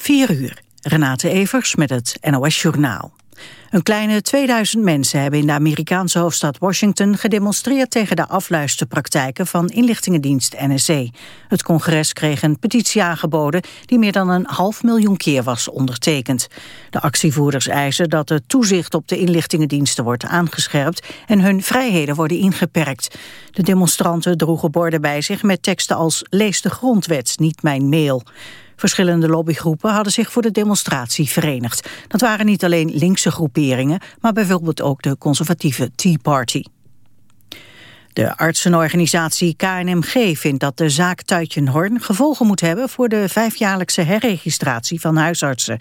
4 uur. Renate Evers met het NOS Journaal. Een kleine 2000 mensen hebben in de Amerikaanse hoofdstad Washington gedemonstreerd tegen de afluisterpraktijken van inlichtingendienst NSC. Het congres kreeg een petitie aangeboden die meer dan een half miljoen keer was ondertekend. De actievoerders eisen dat het toezicht op de inlichtingendiensten wordt aangescherpt en hun vrijheden worden ingeperkt. De demonstranten droegen borden bij zich met teksten als lees de grondwet, niet mijn mail. Verschillende lobbygroepen hadden zich voor de demonstratie verenigd. Dat waren niet alleen linkse groeperingen, maar bijvoorbeeld ook de conservatieve Tea Party. De artsenorganisatie KNMG vindt dat de zaak Tuitjenhorn gevolgen moet hebben voor de vijfjaarlijkse herregistratie van huisartsen.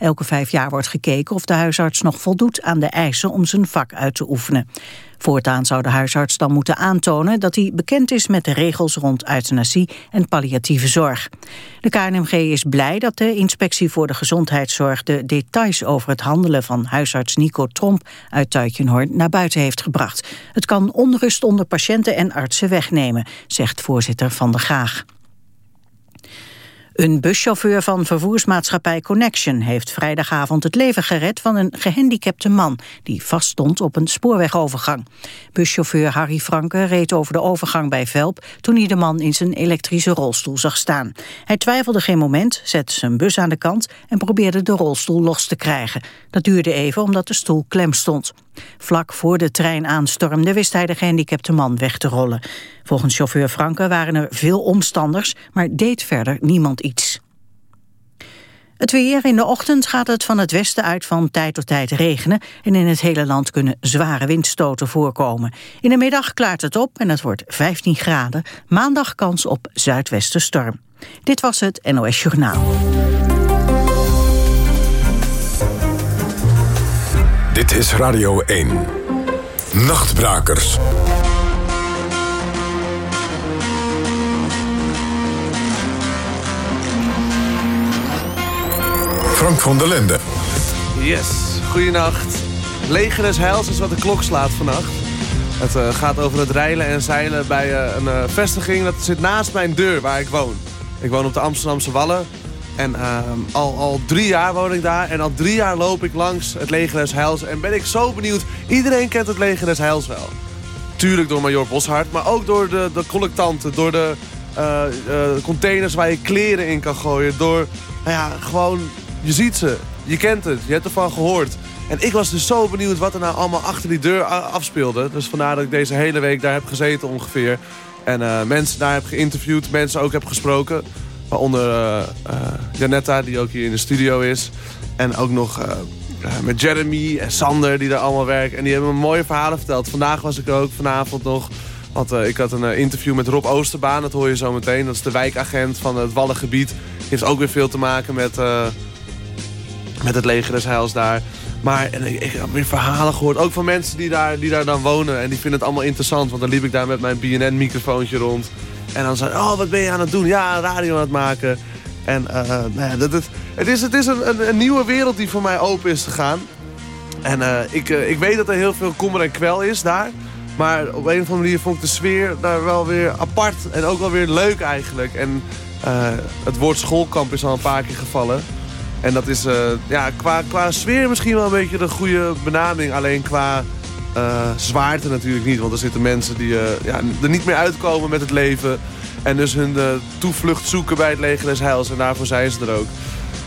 Elke vijf jaar wordt gekeken of de huisarts nog voldoet aan de eisen om zijn vak uit te oefenen. Voortaan zou de huisarts dan moeten aantonen dat hij bekend is met de regels rond euthanasie en palliatieve zorg. De KNMG is blij dat de Inspectie voor de Gezondheidszorg de details over het handelen van huisarts Nico Tromp uit Tuitjenhoorn naar buiten heeft gebracht. Het kan onrust onder patiënten en artsen wegnemen, zegt voorzitter Van der Graag. Een buschauffeur van vervoersmaatschappij Connection heeft vrijdagavond het leven gered van een gehandicapte man die vaststond op een spoorwegovergang. Buschauffeur Harry Franke reed over de overgang bij Velp toen hij de man in zijn elektrische rolstoel zag staan. Hij twijfelde geen moment, zette zijn bus aan de kant en probeerde de rolstoel los te krijgen. Dat duurde even omdat de stoel klem stond. Vlak voor de trein aanstormde wist hij de gehandicapte man weg te rollen. Volgens chauffeur Franke waren er veel omstanders, maar deed verder niemand iets. Het weer. In de ochtend gaat het van het westen uit van tijd tot tijd regenen... en in het hele land kunnen zware windstoten voorkomen. In de middag klaart het op en het wordt 15 graden. Maandag kans op zuidwestenstorm. Dit was het NOS Journaal. Dit is Radio 1. Nachtbrakers. Frank van der Lende. Yes, goeienacht. Leger des Heils is wat de klok slaat vannacht. Het uh, gaat over het reilen en zeilen bij uh, een uh, vestiging. Dat zit naast mijn deur waar ik woon. Ik woon op de Amsterdamse Wallen. En ehm, al, al drie jaar woon ik daar. En al drie jaar loop ik langs het Leger des Heils. En ben ik zo benieuwd. Iedereen kent het Leger des Heils wel. Tuurlijk door Major Boshart. Maar ook door de, de collectanten. Door de containers waar je kleren in kan gooien. Door, nou ja, gewoon je ziet ze, je kent het, je hebt ervan gehoord. En ik was dus zo benieuwd wat er nou allemaal achter die deur afspeelde. Dus vandaar dat ik deze hele week daar heb gezeten ongeveer. En uh, mensen daar heb geïnterviewd, mensen ook heb gesproken. Waaronder uh, uh, Janetta, die ook hier in de studio is. En ook nog met Jeremy en Sander, die daar allemaal werken. En die hebben me mooie verhalen verteld. Vandaag was ik ook, vanavond nog. Want ik had een interview met Rob Oosterbaan, dat hoor je zo meteen. Dat is de wijkagent van het Wallengebied. Heeft ook weer veel te maken met met het leger des heils daar. Maar en ik, ik, heb weer verhalen gehoord, ook van mensen die daar, die daar dan wonen. En die vinden het allemaal interessant, want dan liep ik daar met mijn BNN-microfoontje rond. En dan zei oh, wat ben je aan het doen? Ja, radio aan het maken. En uh, nou ja, dat, het, is, het is een, een, een, nieuwe wereld die voor mij open is gegaan. En uh, ik, uh, ik weet dat er heel veel kommer en kwel is daar. Maar op een of andere manier vond ik de sfeer daar wel weer apart. En ook wel weer leuk eigenlijk. En het woord schoolkamp is al een paar keer gevallen. En dat is ja, qua, qua sfeer misschien wel een beetje de goede benaming. Alleen qua uh, zwaarte natuurlijk niet. Want er zitten mensen die uh, ja, er niet meer uitkomen met het leven. En dus hun toevlucht zoeken bij het leger des heils. En daarvoor zijn ze er ook.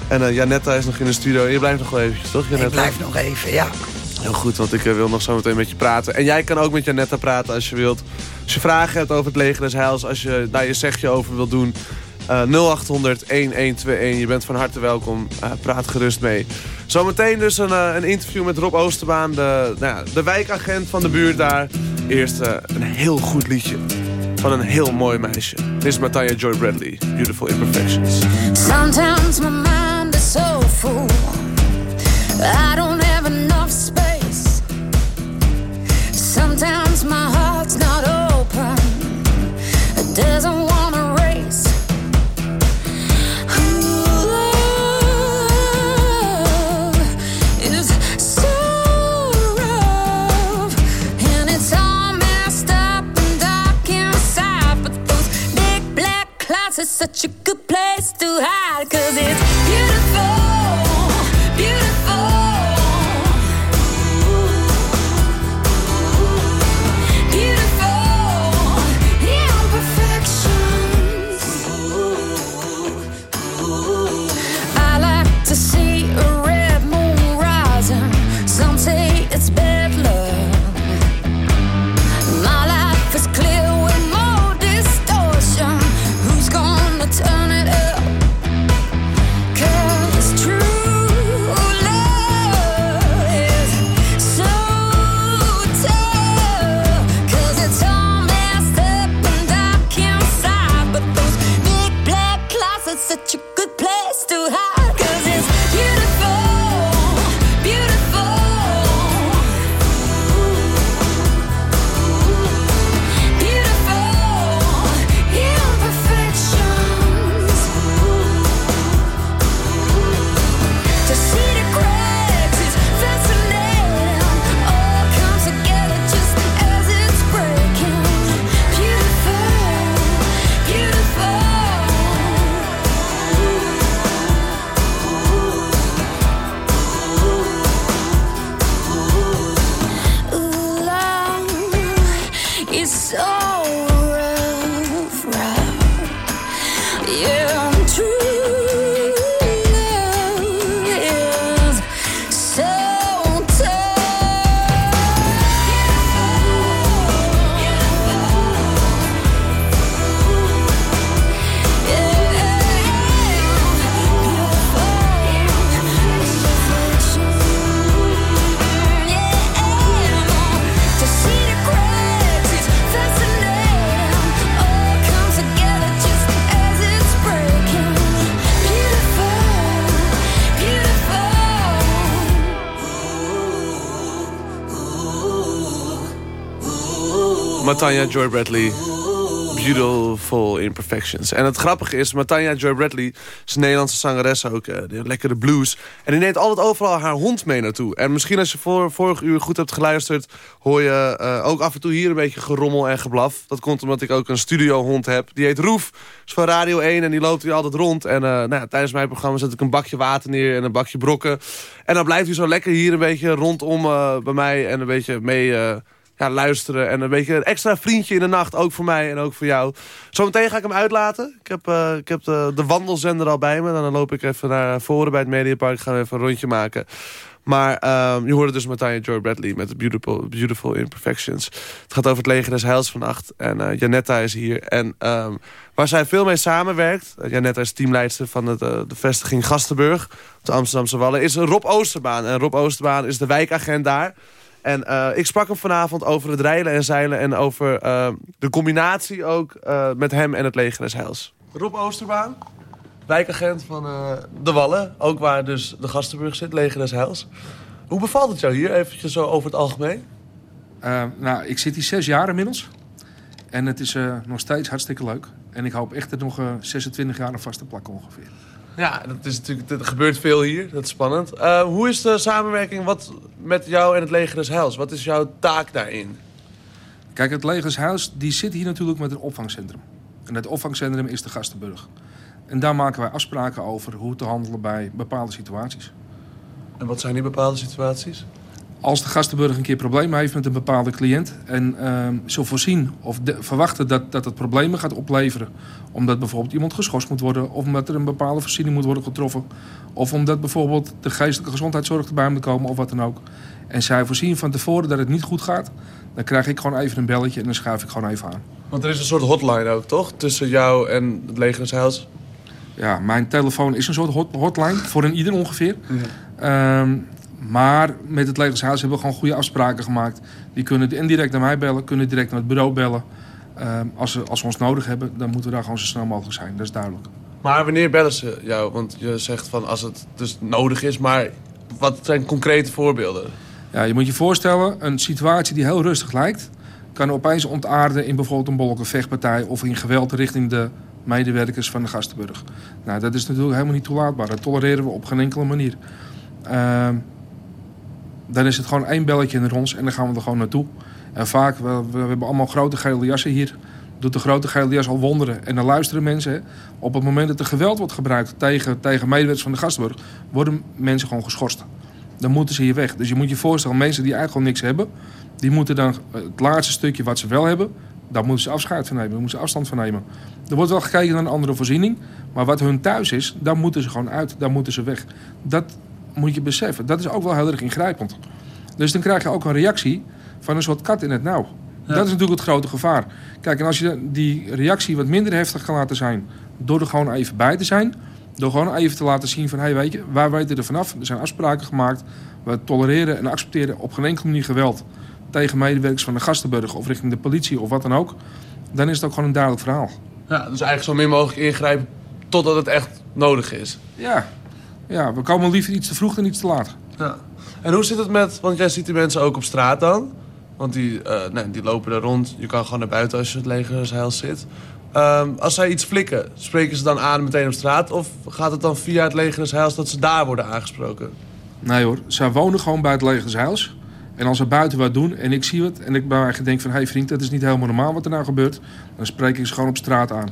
En Janetta is nog in de studio. Je blijft nog wel eventjes, toch Janetta? Ik blijf nog even, ja. Heel goed, want ik wil nog zo meteen met je praten. En jij kan ook met Janetta praten als je wilt. Als je vragen hebt over het leger des heils. Als je daar je zegje over wilt doen. Uh, 0800 1121. Je bent van harte welkom. Uh, praat gerust mee. Zometeen dus een, uh, een, interview met Rob Oosterbaan, de, nou ja, de wijkagent van de buurt daar. Eerst een heel goed liedje van een heel mooi meisje. Dit is Mataya Joy Bradley, Beautiful Imperfections. Sometimes my mind is so full. I don't have enough space. Sometimes my heart's not open. Such a good place to hide Cause it's beautiful Matanya Joy Bradley. Beautiful Imperfections. En het grappige is, Matanya Joy Bradley is een Nederlandse zangeres ook. eh, die lekkere blues. En die neemt altijd overal haar hond mee naartoe. En misschien als je voor, vorig uur goed hebt geluisterd... hoor je eh, ook af en toe hier een beetje gerommel en geblaf. Dat komt omdat ik ook een studiohond heb. Die heet Roef. Is van Radio 1 en die loopt hier altijd rond. En eh, nou tijdens mijn programma zet ik een bakje water neer en een bakje brokken. En dan blijft hij zo lekker hier een beetje rondom bij mij. En een beetje mee... eh, ja, luisteren. En een beetje een extra vriendje in de nacht. Ook voor mij en ook voor jou. Zometeen ga ik hem uitlaten. Ik heb, eh, ik heb de, de wandelzender al bij me. Dan loop ik even naar voren bij het Mediapark. Gaan we even een rondje maken. Maar ehm, je hoorde dus Matanya Joy Bradley met Beautiful, Beautiful Imperfections. Het gaat over het leger des heils vannacht. En eh, Janetta is hier. En ehm, waar zij veel mee samenwerkt... Uh, Janetta is teamleidster van eh, de vestiging Gastenburg... op de Amsterdamse Wallen... is Rob Oosterbaan. En Rob Oosterbaan is de wijkagent daar... En uh, ik sprak hem vanavond over het rijlen en zeilen... en over uh, de combinatie ook uh, met hem en het leger des Heils. Rob Oosterbaan, wijkagent van de Wallen. Ook waar dus de Gastenburg zit, leger des Heils. Hoe bevalt het jou hier, eventjes zo over het algemeen? nou, ik zit hier zes jaar inmiddels. En het is nog steeds hartstikke leuk. En ik hoop echt er nog 26 jaar een vaste plak ongeveer. Ja, dat is natuurlijk, er gebeurt veel hier. Dat is spannend. Uh, hoe is de samenwerking wat, met jou en het Leger des Heils? Wat is jouw taak daarin? Kijk, het Leger des Heils die zit hier natuurlijk met een opvangcentrum. En dat opvangcentrum is de Gastenburg. En daar maken wij afspraken over hoe te handelen bij bepaalde situaties. En wat zijn die bepaalde situaties? Als de Gastenburg een keer problemen heeft met een bepaalde cliënt... en uh, voorzien of de, verwachten dat, dat het problemen gaat opleveren... omdat bijvoorbeeld iemand geschorst moet worden... of omdat er een bepaalde voorziening moet worden getroffen... of omdat bijvoorbeeld de geestelijke gezondheidszorg erbij moet komen of wat dan ook... en zij voorzien van tevoren dat het niet goed gaat... dan krijg ik gewoon even een belletje en dan schuif ik gewoon even aan. Want er is een soort hotline ook, toch? Tussen jou en het Leger des Heils? Ja, mijn telefoon is een soort hot, hotline voor een ieder ongeveer. Ja. Um, maar met het Legershuis hebben we gewoon goede afspraken gemaakt. Die kunnen indirect naar mij bellen, kunnen direct naar het bureau bellen. Uh, als, ze, als ons nodig hebben, dan moeten we daar gewoon zo snel mogelijk zijn. Dat is duidelijk. Maar wanneer bellen ze jou? Want je zegt van als het dus nodig is, maar wat zijn concrete voorbeelden? Ja, je moet je voorstellen, een situatie die heel rustig lijkt... kan opeens ontaarden in bijvoorbeeld een bolleke vechtpartij... of in geweld richting de medewerkers van de Gastenburg. Nou, dat is natuurlijk helemaal niet toelaatbaar. Dat tolereren we op geen enkele manier. Uh, dan is het gewoon één belletje in de en dan gaan we er gewoon naartoe. En vaak, we, hebben allemaal grote gele jassen hier. Doet de grote gele jas al wonderen. En dan luisteren mensen. Op het moment dat er geweld wordt gebruikt tegen, tegen medewerkers van de Gastenburg... worden mensen gewoon geschorst. Dan moeten ze hier weg. Dus je moet je voorstellen, mensen die eigenlijk al niks hebben... die moeten dan het laatste stukje wat ze wel hebben... daar moeten ze afscheid van nemen, daar moeten ze afstand van nemen. Er wordt wel gekeken naar een andere voorziening... maar wat hun thuis is, daar moeten ze gewoon uit. Daar moeten ze weg. Dat moet je beseffen. Dat is ook wel heel erg ingrijpend. Dus dan krijg je ook een reactie van een soort kat in het nauw. Ja. Dat is natuurlijk het grote gevaar. Kijk, en als je die reactie wat minder heftig kan laten zijn... door er gewoon even bij te zijn... door gewoon even te laten zien van... hé, hey, weet je, wij weten er vanaf. Er zijn afspraken gemaakt. We tolereren en accepteren op geen enkele manier geweld... tegen medewerkers van de Gastenburg of richting de politie of wat dan ook. Dan is het ook gewoon een duidelijk verhaal. Ja, dus eigenlijk zo min mogelijk ingrijpen totdat het echt nodig is. Ja. Ja, we komen liever iets te vroeg dan iets te laat. Ja. En hoe zit het met, want jij ziet die mensen ook op straat dan. Want die, eh, nee, die lopen er rond. Je kan gewoon naar buiten als je het legersheil zit. Ehm, als zij iets flikken, spreken ze dan aan meteen op straat? Of gaat het dan via het legersheils dat ze daar worden aangesproken? Nee hoor, zij wonen gewoon bij het leger des Heils. En als ze buiten wat doen en ik zie wat... en ik bij mij denk van... hé hey vriend, dat is niet helemaal normaal wat er nou gebeurt... dan spreek ik ze gewoon op straat aan.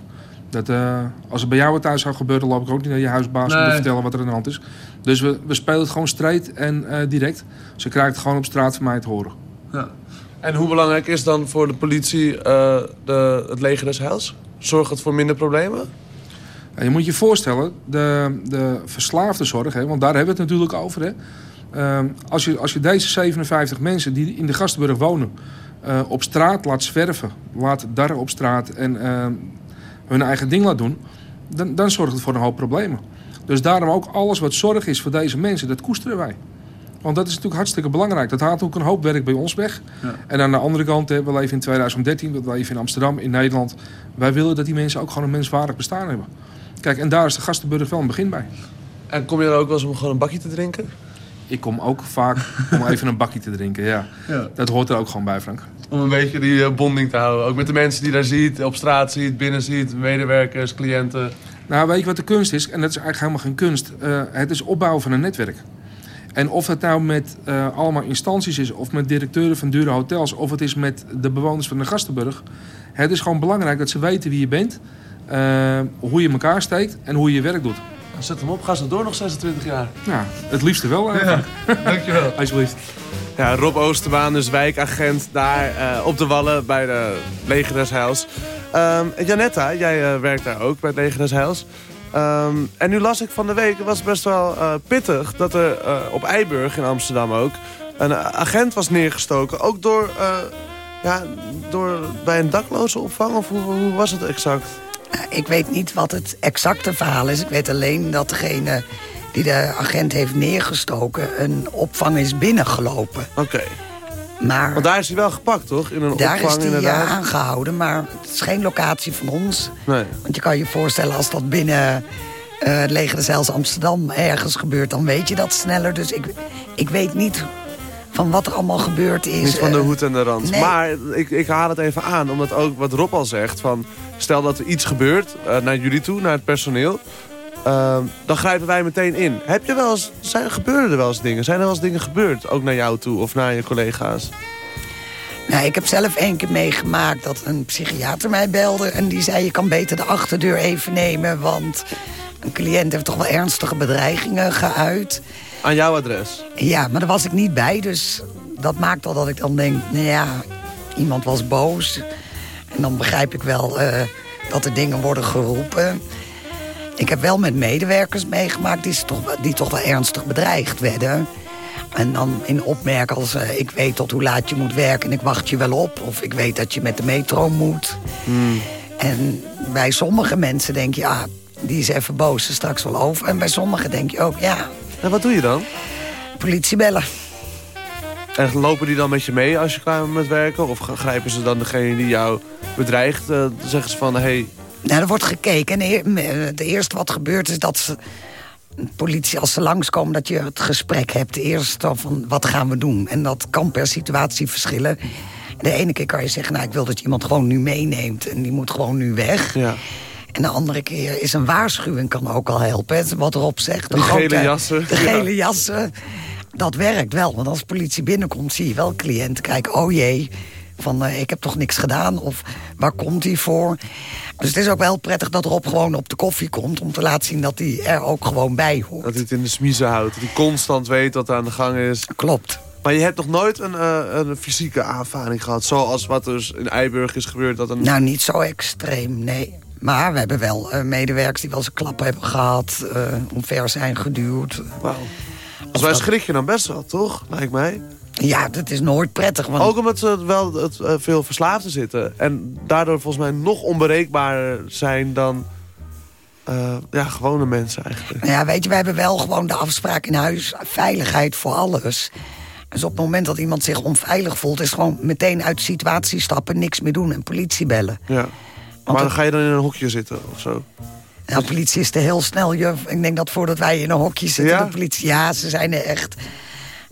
Dat, eh, als het bij jou wat thuis zou gebeuren... loop ik ook niet naar je huisbaas om Nee. te vertellen wat er aan de hand is. Dus we, we spelen het gewoon straight en eh, direct. Ze krijgen het gewoon op straat van mij te horen. Ja. En hoe belangrijk is dan voor de politie eh, de, het leger des heils? Zorgt het voor minder problemen? Ja, je moet je voorstellen, de, de verslaafde zorg, hè, want daar hebben we het natuurlijk over. Hè. Ehm, als, je, als je deze 57 mensen die in de Gastenburg wonen... op straat laat zwerven, laat darren op straat en ehm, hun eigen ding laat doen... Dan, dan zorgt het voor een hoop problemen. Dus daarom ook alles wat zorg is voor deze mensen, dat koesteren wij. Want dat is natuurlijk hartstikke belangrijk. Dat haalt ook een hoop werk bij ons weg. En aan de andere kant, hè, we leven in 2013, we leven in Amsterdam, in Nederland. Wij willen dat die mensen ook gewoon een menswaardig bestaan hebben. Kijk, en daar is de Gastenburg wel een begin bij. En kom je er ook wel eens om gewoon een bakje te drinken? Ik kom ook vaak om even een bakje te drinken, ja. Ja. Dat hoort er ook gewoon bij, Frank. Om een beetje die eh, bonding te houden. Ook met de mensen die daar ziet, op straat ziet, binnen ziet, medewerkers, cliënten. Nou, weet je wat de kunst is? En dat is eigenlijk helemaal geen kunst. Eh, het is opbouwen van een netwerk. En of het nou met eh, allemaal instanties is, of met directeuren van dure hotels, of het is met de bewoners van de Gastenburg. Het is gewoon belangrijk dat ze weten wie je bent, hoe je elkaar steekt en hoe je je werk doet. Zet hem op, ga ze door nog 26 jaar. Nou, het liefste wel, eh, Frank. Dankjewel. alsjeblieft. Ja, Rob Oosterbaan, dus wijkagent daar eh, op de Wallen bij de Leger des Heils. Ehm, Janetta, jij eh, werkt daar ook bij het Leger des Heils. Ehm, en nu las ik van de week, het was best wel eh, pittig... dat er eh, op Eiburg in Amsterdam ook een agent was neergestoken. Ook door, eh, ja, door bij een dakloze opvang, of hoe, hoe was het exact? Ik weet niet wat het exacte verhaal is. Ik weet alleen dat degene die de agent heeft neergestoken... een opvang is binnengelopen. Oké, Maar want daar is hij wel gepakt, toch? In een daar is opvang hij eh, inderdaad. aangehouden. Maar het is geen locatie van ons. Nee. Want je kan je voorstellen als dat binnen eh het Leger des Heils Amsterdam ergens gebeurt... dan weet je dat sneller. Dus ik, ik weet niet van wat er allemaal gebeurd is. Niet van de Eh, hoed en de rand. nee. Maar ik, ik haal het even aan, omdat ook wat Rob al zegt... Van, stel dat er iets gebeurt eh, naar jullie toe, naar het personeel... ehm, dan grijpen wij meteen in. Heb je wel eens, zijn, gebeuren er wel eens dingen? Zijn er wel eens dingen gebeurd, ook naar jou toe of naar je collega's? Nou, ik heb zelf één keer meegemaakt dat een psychiater mij belde... en die zei, je kan beter de achterdeur even nemen... want een cliënt heeft toch wel ernstige bedreigingen geuit. Aan jouw adres? Ja, maar daar was ik niet bij, dus dat maakt al dat ik dan denk... nou ja, iemand was boos. En dan begrijp ik wel eh, dat er dingen worden geroepen. Ik heb wel met medewerkers meegemaakt die, ze toch, wel- die toch wel ernstig bedreigd werden... En dan in opmerken als eh, ik weet tot hoe laat je moet werken en ik wacht je wel op. Of ik weet dat je met de metro moet. En bij sommige mensen denk je, ah, die is even boos, is straks wel over. En bij sommigen denk je ook, ja, En wat doe je dan? politie bellen. En lopen die dan met je mee als je klaar bent met werken? Of grijpen ze dan degene die jou bedreigt? eh, zeggen ze van, hey, Nou, er wordt gekeken. En e- het eerste wat gebeurt is dat ze, de politie, als ze langskomen, dat je het gesprek hebt. Eerst van, wat gaan we doen? En dat kan per situatie verschillen. De ene keer kan je zeggen, nou, ik wil dat je iemand gewoon nu meeneemt. En die moet gewoon nu weg. ja. En de andere keer is een waarschuwing kan ook al helpen. hè, Wat erop zegt. De Die gele jassen. De Ja. gele jassen. Dat werkt wel. Want als de politie binnenkomt, zie je wel cliënten kijken... oh jee, van eh, ik heb toch niks gedaan. Of waar komt hij voor? Dus het is ook wel prettig dat Rob gewoon op de koffie komt... om te laten zien dat hij er ook gewoon bij hoort. Dat hij het in de smiezen houdt. Dat hij constant weet wat er aan de gang is. Klopt. Maar je hebt nog nooit een, eh, een fysieke aanvaring gehad. Zoals wat dus in Eiburg is gebeurd. Dat een... Nou, niet zo extreem, nee. Maar we hebben wel eh, medewerkers die wel eens een klap hebben gehad... eh omver zijn geduwd. Wauw. Als wij schrik je dan best wel, toch? Lijkt mij. Ja, dat is nooit prettig. Want Ook omdat ze wel het, eh, veel verslaafden zitten. En daardoor volgens mij nog onbereikbaarder zijn dan ja, gewone mensen eigenlijk. Nou ja, weet je, we hebben wel gewoon de afspraak in huis. Veiligheid voor alles. Dus op het moment dat iemand zich onveilig voelt... is gewoon meteen uit de situatie stappen, niks meer doen en politie bellen. Ja. Maar dan ga je dan in een hokje zitten of zo. Ja, de politie is er heel snel, juf. Ik denk dat voordat wij in een hokje zitten, Ja? de politie... Ja, ze zijn er echt...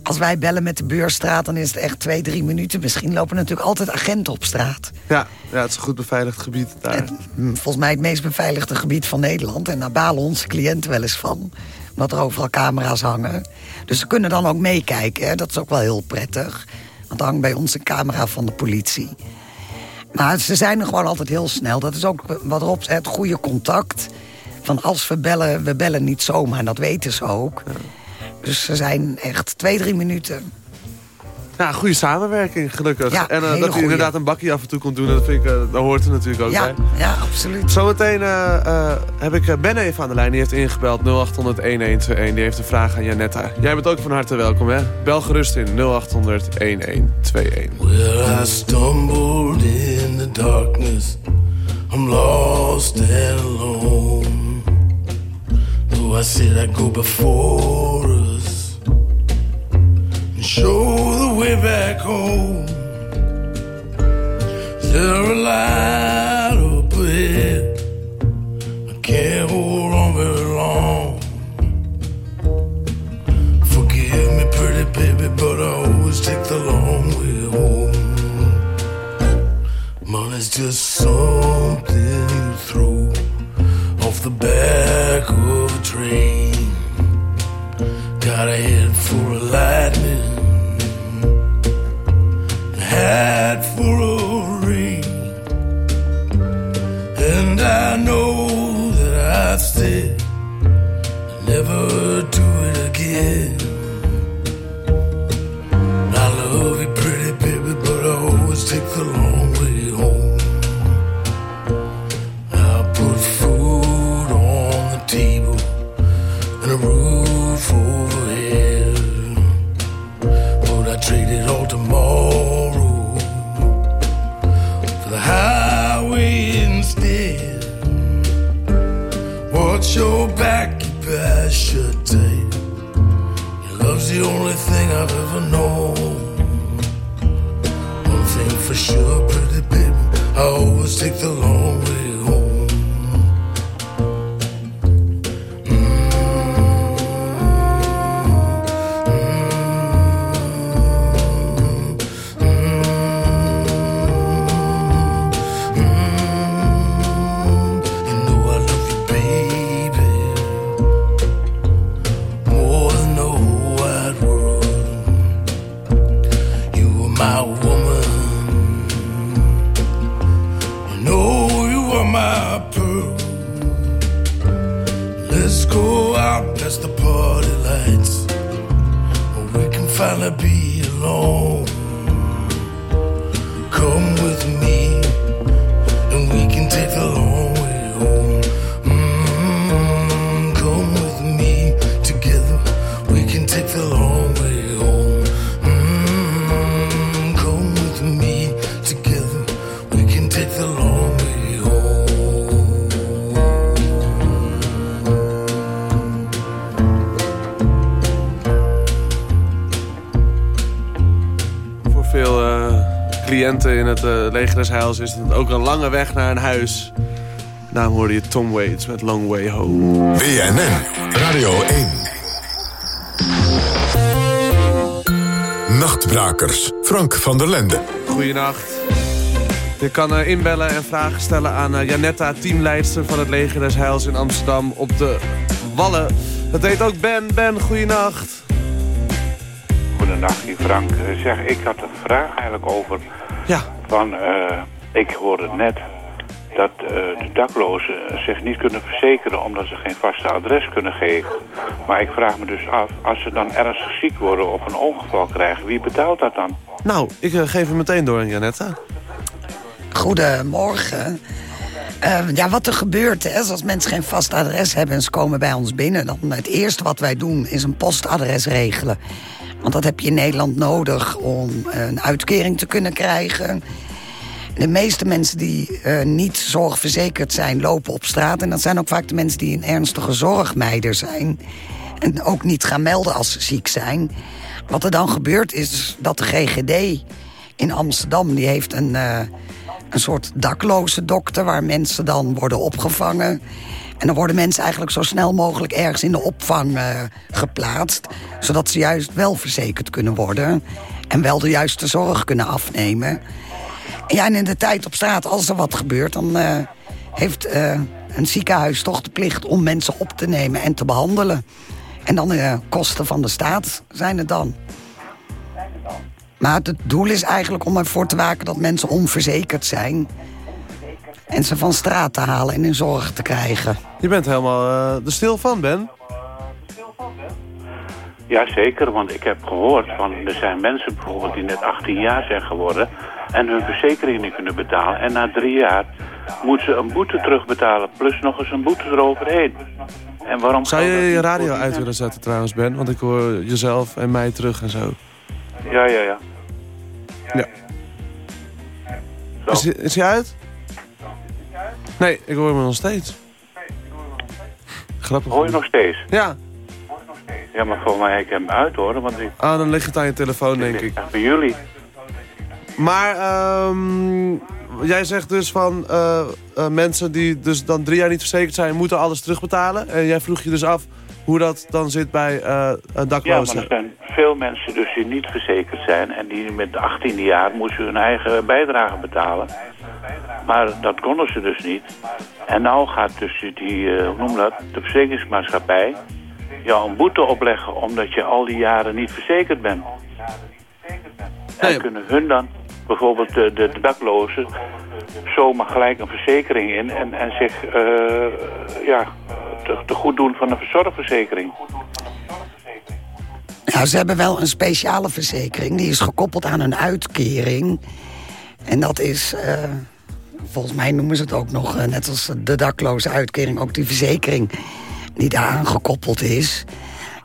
Als wij bellen met de Beurstraat, dan is het echt twee, drie minuten. Misschien lopen natuurlijk altijd agenten op straat. Ja, ja, het is een goed beveiligd gebied daar. Mm, volgens mij het meest beveiligde gebied van Nederland. En daar balen onze cliënten wel eens van. Omdat er overal camera's hangen. Dus ze kunnen dan ook meekijken. Hè? Dat is ook wel heel prettig. Want er hangt bij ons een camera van de politie. Maar ze zijn er gewoon altijd heel snel. Dat is ook wat erop het goede contact. Van als we bellen, we bellen niet zomaar. En dat weten ze ook. Dus ze zijn echt twee, drie minuten. Ja, goede samenwerking, gelukkig. Ja, en eh, hele dat hij goeie. inderdaad een bakje af en toe kon doen, dat, vind ik, eh, dat hoort er natuurlijk ook Ja, bij. ja, absoluut. Zometeen eh, eh, heb ik Ben even aan de lijn. Die heeft ingebeld 0800 1121. Die heeft een vraag aan Janetta. Jij bent ook van harte welkom, hè? Bel gerust in 0800 1121. Well, I stumbled in the darkness. I'm lost and alone. Though I said I'd go before us and show the way back home. There finally be alone. Het uh, leger des Heils is het ook een lange weg naar een huis. Daarom hoorde je Tom Waits met Long Way Home. BNN Radio 1. Nachtbrakers. Frank van der Lende. Goedenacht. Je kan eh, inbellen en vragen stellen aan eh, Janetta, teamleidster van het leger des Heils in Amsterdam op de Wallen. Dat deed ook Ben. Ben, goedenacht. Goedendag, hier Frank. Eh, Zeg, ik had een vraag eigenlijk over Ja, van, eh, ik hoorde net dat eh, de daklozen zich niet kunnen verzekeren omdat ze geen vaste adres kunnen geven. Maar ik vraag me dus af, als ze dan ernstig ziek worden of een ongeval krijgen, wie betaalt dat dan? nou, ik eh, geef hem meteen door aan Janetta. Goedemorgen. Eh, ja, wat er gebeurt is als mensen geen vast adres hebben en ze komen bij ons binnen, dan het eerste wat wij doen is een postadres regelen. Want dat heb je in Nederland nodig om een uitkering te kunnen krijgen. De meeste mensen die eh, niet zorgverzekerd zijn, lopen op straat. En dat zijn ook vaak de mensen die een ernstige zorgmeider zijn. En ook niet gaan melden als ze ziek zijn. Wat er dan gebeurt is dat de GGD in Amsterdam... die heeft een, eh, een soort dakloze dokter... waar mensen dan worden opgevangen. En dan worden mensen eigenlijk zo snel mogelijk ergens in de opvang eh, geplaatst. Zodat ze juist wel verzekerd kunnen worden. En wel de juiste zorg kunnen afnemen. En ja, en in de tijd op straat, als er wat gebeurt... dan eh, heeft eh, een ziekenhuis toch de plicht om mensen op te nemen en te behandelen. En dan de kosten van de staat zijn het dan. Maar het doel is eigenlijk om ervoor te waken dat mensen onverzekerd zijn. En ze van straat te halen en in zorg te krijgen. Je bent helemaal eh er stil van, Ben. Ja, zeker, want ik heb gehoord van er zijn mensen bijvoorbeeld die net 18 jaar zijn geworden en hun verzekering niet kunnen betalen. En na drie jaar moeten ze een boete terugbetalen, plus nog eens een boete eroverheen. En waarom Zou je je radio uit willen zetten trouwens, Ben? Want ik hoor jezelf en mij terug en zo. Ja, ja, ja. Ja. Zo. Is, hij- is hij uit? Nee, ik hoor hem nog steeds. Grappig. Hoor je nog steeds? Ja. Ja, maar voor mij heb ik hem uit horen, want ik Ah, dan ligt het aan je telefoon, denk ik. echt bij jullie. Maar ehm, jij zegt dus van eh, eh, mensen die dus dan drie jaar niet verzekerd zijn, moeten alles terugbetalen. En jij vroeg je dus af hoe dat dan zit bij eh, eh, Ja, maar daklozen. er zijn veel mensen dus die niet verzekerd zijn en die met 18 jaar moesten hun eigen bijdrage betalen. Maar dat konden ze dus niet. En nou gaat dus die, eh, hoe noem dat, de verzekeringsmaatschappij jou een boete opleggen omdat je al die jaren niet verzekerd bent. En kunnen hun dan, bijvoorbeeld de, de, de daklozen, zomaar gelijk een verzekering in en, en zich eh, ja, te, te goed doen van een zorgverzekering. Nou, ze hebben wel een speciale verzekering. Die is gekoppeld aan een uitkering. En dat is, eh, volgens mij noemen ze het ook nog... eh, net als de dakloze uitkering, ook die verzekering die daaraan gekoppeld is.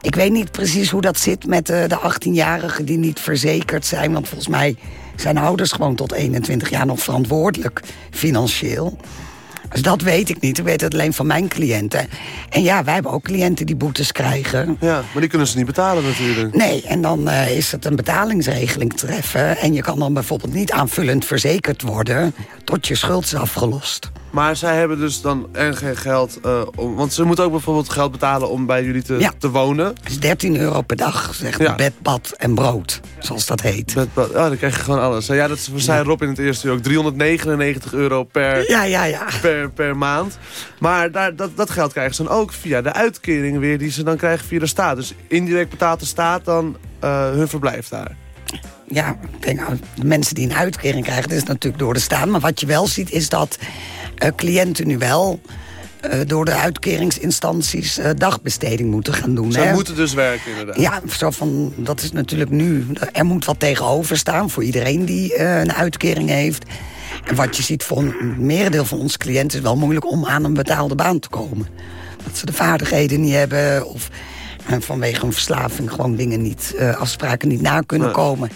Ik weet niet precies hoe dat zit met eh, de 18-jarigen die niet verzekerd zijn. Want volgens mij zijn ouders gewoon tot 21 jaar nog verantwoordelijk financieel. Dus dat weet ik niet. Ik weet het alleen van mijn cliënten. En ja, wij hebben ook cliënten die boetes krijgen. Ja, maar die kunnen ze niet betalen natuurlijk. Nee, en dan eh, is het een betalingsregeling treffen. En je kan dan bijvoorbeeld niet aanvullend verzekerd worden... tot je schuld is afgelost. Maar zij hebben dus dan en geen geld, eh, om, want ze moeten ook bijvoorbeeld geld betalen om bij jullie te, Ja. te wonen. Dat is 13 euro per dag, zeg Ja. Bed, bad en brood, zoals dat heet. Met, oh, dan krijg je gewoon alles. Ja, dat zei Rob in het eerste uur ook. 399 euro per, Ja, ja, ja. per, per maand. Maar daar, dat, dat geld krijgen ze dan ook via de uitkering weer die ze dan krijgen via de staat. Dus indirect betaalt de staat dan eh, hun verblijf daar. Ja, denk, nou, de mensen die een uitkering krijgen, dat is natuurlijk door de staat. Maar wat je wel ziet, is dat eh, cliënten nu wel... eh, door de uitkeringsinstanties eh, dagbesteding moeten gaan doen. Ze hè? moeten dus werken inderdaad. Ja, zo van, dat is natuurlijk nu... Er moet wat tegenover staan voor iedereen die een uitkering heeft. En wat je ziet voor een merendeel van onze cliënten... is wel moeilijk om aan een betaalde baan te komen. Dat ze de vaardigheden niet hebben... of vanwege een verslaving gewoon dingen niet... eh, afspraken niet na kunnen Nee. komen.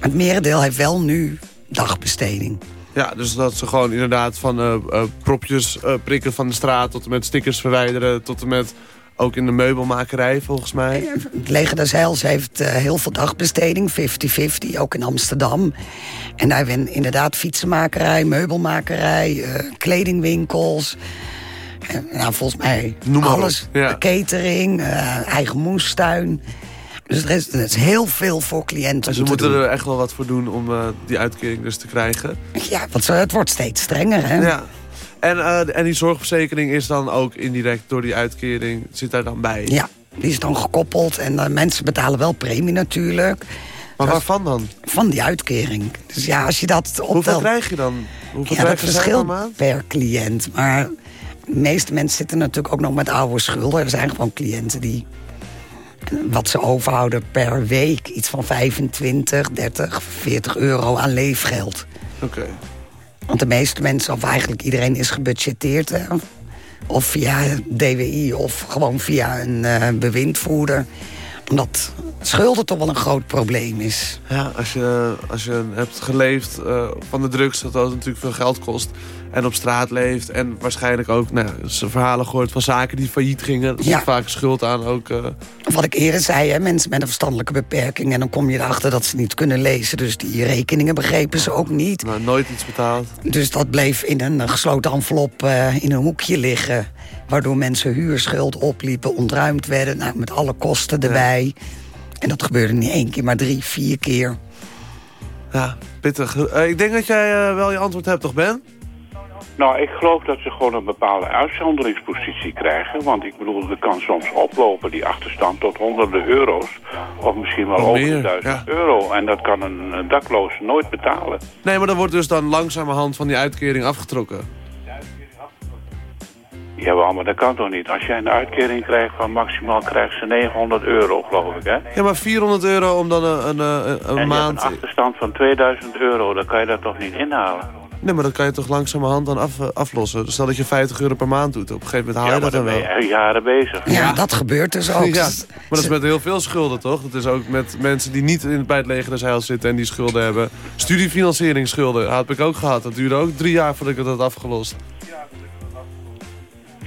Het merendeel heeft wel nu dagbesteding. Ja, dus dat ze gewoon inderdaad van eh, eh, propjes prikken van de straat... tot en met stickers verwijderen, tot en met ook in de meubelmakerij volgens mij. Het Leger des Heils heeft heel veel dagbesteding, 50-50, ook in Amsterdam. En daar hebben we inderdaad fietsenmakerij, meubelmakerij, kledingwinkels. En, nou, volgens mij Noem alles. Catering, eh, eigen moestuin. Dus er is, er is heel veel voor cliënten En ze te moeten doen. er echt wel wat voor doen om eh, die uitkering dus te krijgen. Ja, want het wordt steeds strenger, hè? Ja. En, eh, en die zorgverzekering is dan ook indirect door die uitkering, zit daar dan bij. Ja, die is dan gekoppeld en eh, mensen betalen wel premie natuurlijk. Maar waarvan dan? Van die uitkering. Dus ja, als je dat Hoeveel optelt... krijg je dan? Hoeveel Ja, dat krijg je per verschilt per cliënt. Maar de meeste mensen zitten natuurlijk ook nog met oude schulden. Er zijn gewoon cliënten die eh, wat ze overhouden per week... iets van 25, 30, 40 euro aan leefgeld. Oké. Want de meeste mensen, of eigenlijk iedereen, is gebudgeteerd. Hè? Of via DWI of gewoon via een eh, bewindvoerder. Omdat schulden toch wel een groot probleem is. Ja, als je, als je hebt geleefd eh, van de drugs, dat dat natuurlijk veel geld kost. En op straat leeft. En waarschijnlijk ook nou, ze verhalen gehoord van zaken die failliet gingen. Ja. vaak schuld aan ook. eh, Wat ik eerder zei, hè, mensen met een verstandelijke beperking... en dan kom je erachter dat ze niet kunnen lezen. Dus die rekeningen begrepen ze ook niet. nou, nooit iets betaald. Dus dat bleef in een gesloten envelop eh, in een hoekje liggen. Waardoor mensen huurschuld opliepen, ontruimd werden. Nou, met alle kosten erbij. En dat gebeurde niet één keer, maar drie, vier keer. Ja, pittig. Eh, ik denk dat jij eh, wel je antwoord hebt, toch Ben? Nou, ik geloof dat ze gewoon een bepaalde uitzonderingspositie krijgen. Want ik bedoel, er kan soms oplopen die achterstand tot honderden euro's. Of misschien wel over duizend ja. euro. En dat kan een dakloze nooit betalen. Nee, maar dan wordt dus dan langzamerhand van die uitkering afgetrokken. Jawel, maar dat kan toch niet? Als jij een uitkering krijgt van maximaal krijgt ze 900 euro, geloof ik, hè? Ja, maar 400 euro om dan een, een, eh, een, en je maand... hebt een achterstand van 2000 euro, dan kan je dat toch niet inhalen? Nee, maar dat kan je toch langzamerhand dan af, eh, aflossen. Dus stel dat je 50 euro per maand doet. Op een gegeven moment haal Ja, je maar dat dan dan ben wel. je jaren bezig. Ja, dat gebeurt dus ook. Ja, maar dat is met heel veel schulden, toch? Dat is ook met mensen die niet in, bij het leger des Heils zitten en die schulden hebben. Studiefinancieringsschulden had ik ook gehad. Dat duurde ook drie jaar voordat ik dat had afgelost.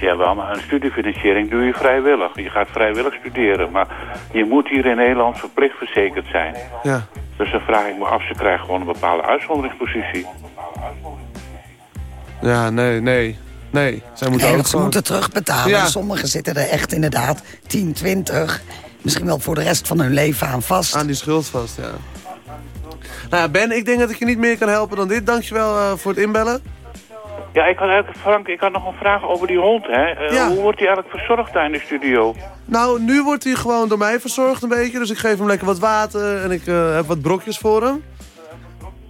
Jawel, maar een studiefinanciering doe je vrijwillig. Je gaat vrijwillig studeren, maar je moet hier in Nederland verplicht verzekerd zijn. Ja. Dus dan vraag ik me af, ze krijgen gewoon een bepaalde uitzonderingspositie. Ja, nee, nee. Nee, zij moeten Nee, ook ze gewoon... moeten terugbetalen. Ja. Sommigen zitten er echt inderdaad 10, 20... misschien wel voor de rest van hun leven aan vast. Aan die schuld vast, ja. Nou ja, Ben, ik denk dat ik je niet meer kan helpen dan dit. Dankjewel eh voor het inbellen. Ja, ik had eigenlijk, Frank, ik had nog een vraag over die hond, hè. Eh, Ja. Hoe wordt die eigenlijk verzorgd daar in de studio? Nou, nu wordt hij gewoon door mij verzorgd een beetje. Dus ik geef hem lekker wat water en ik eh, heb wat brokjes voor hem.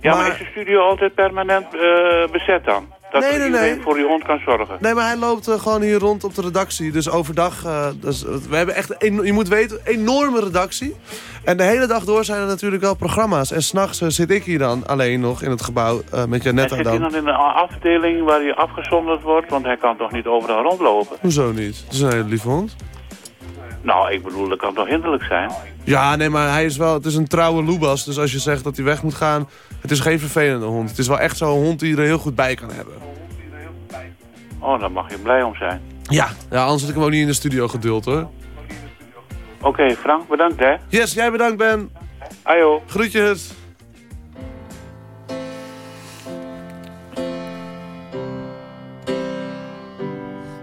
Ja, maar, Maar- is de studio altijd permanent eh, bezet dan? Dat Nee, nee, nee. voor die hond kan zorgen? Nee, maar hij loopt eh, gewoon hier rond op de redactie. Dus overdag, eh, dus, eh, we hebben echt, een, je moet weten, enorme redactie. En de hele dag door zijn er natuurlijk wel programma's. En s'nachts zit ik hier dan alleen nog in het gebouw met En Janetta zit hij dan. dan in een afdeling waar hij afgezonderd wordt? Want hij kan toch niet overal rondlopen? Hoezo niet? Het is een hele lieve hond. Nou, ik bedoel, dat kan toch hinderlijk zijn? Ja, nee, maar hij is wel, het is een trouwe loebas. Dus als je zegt dat hij weg moet gaan, het is geen vervelende hond. Het is wel echt zo'n hond die er heel goed bij kan hebben. Oh, daar mag je blij om zijn. Ja. Ja, anders had ik hem ook niet in de studio geduld hoor. Oké, Frank, bedankt hè. Yes, jij bedankt Ben. Ajo. Groetjes.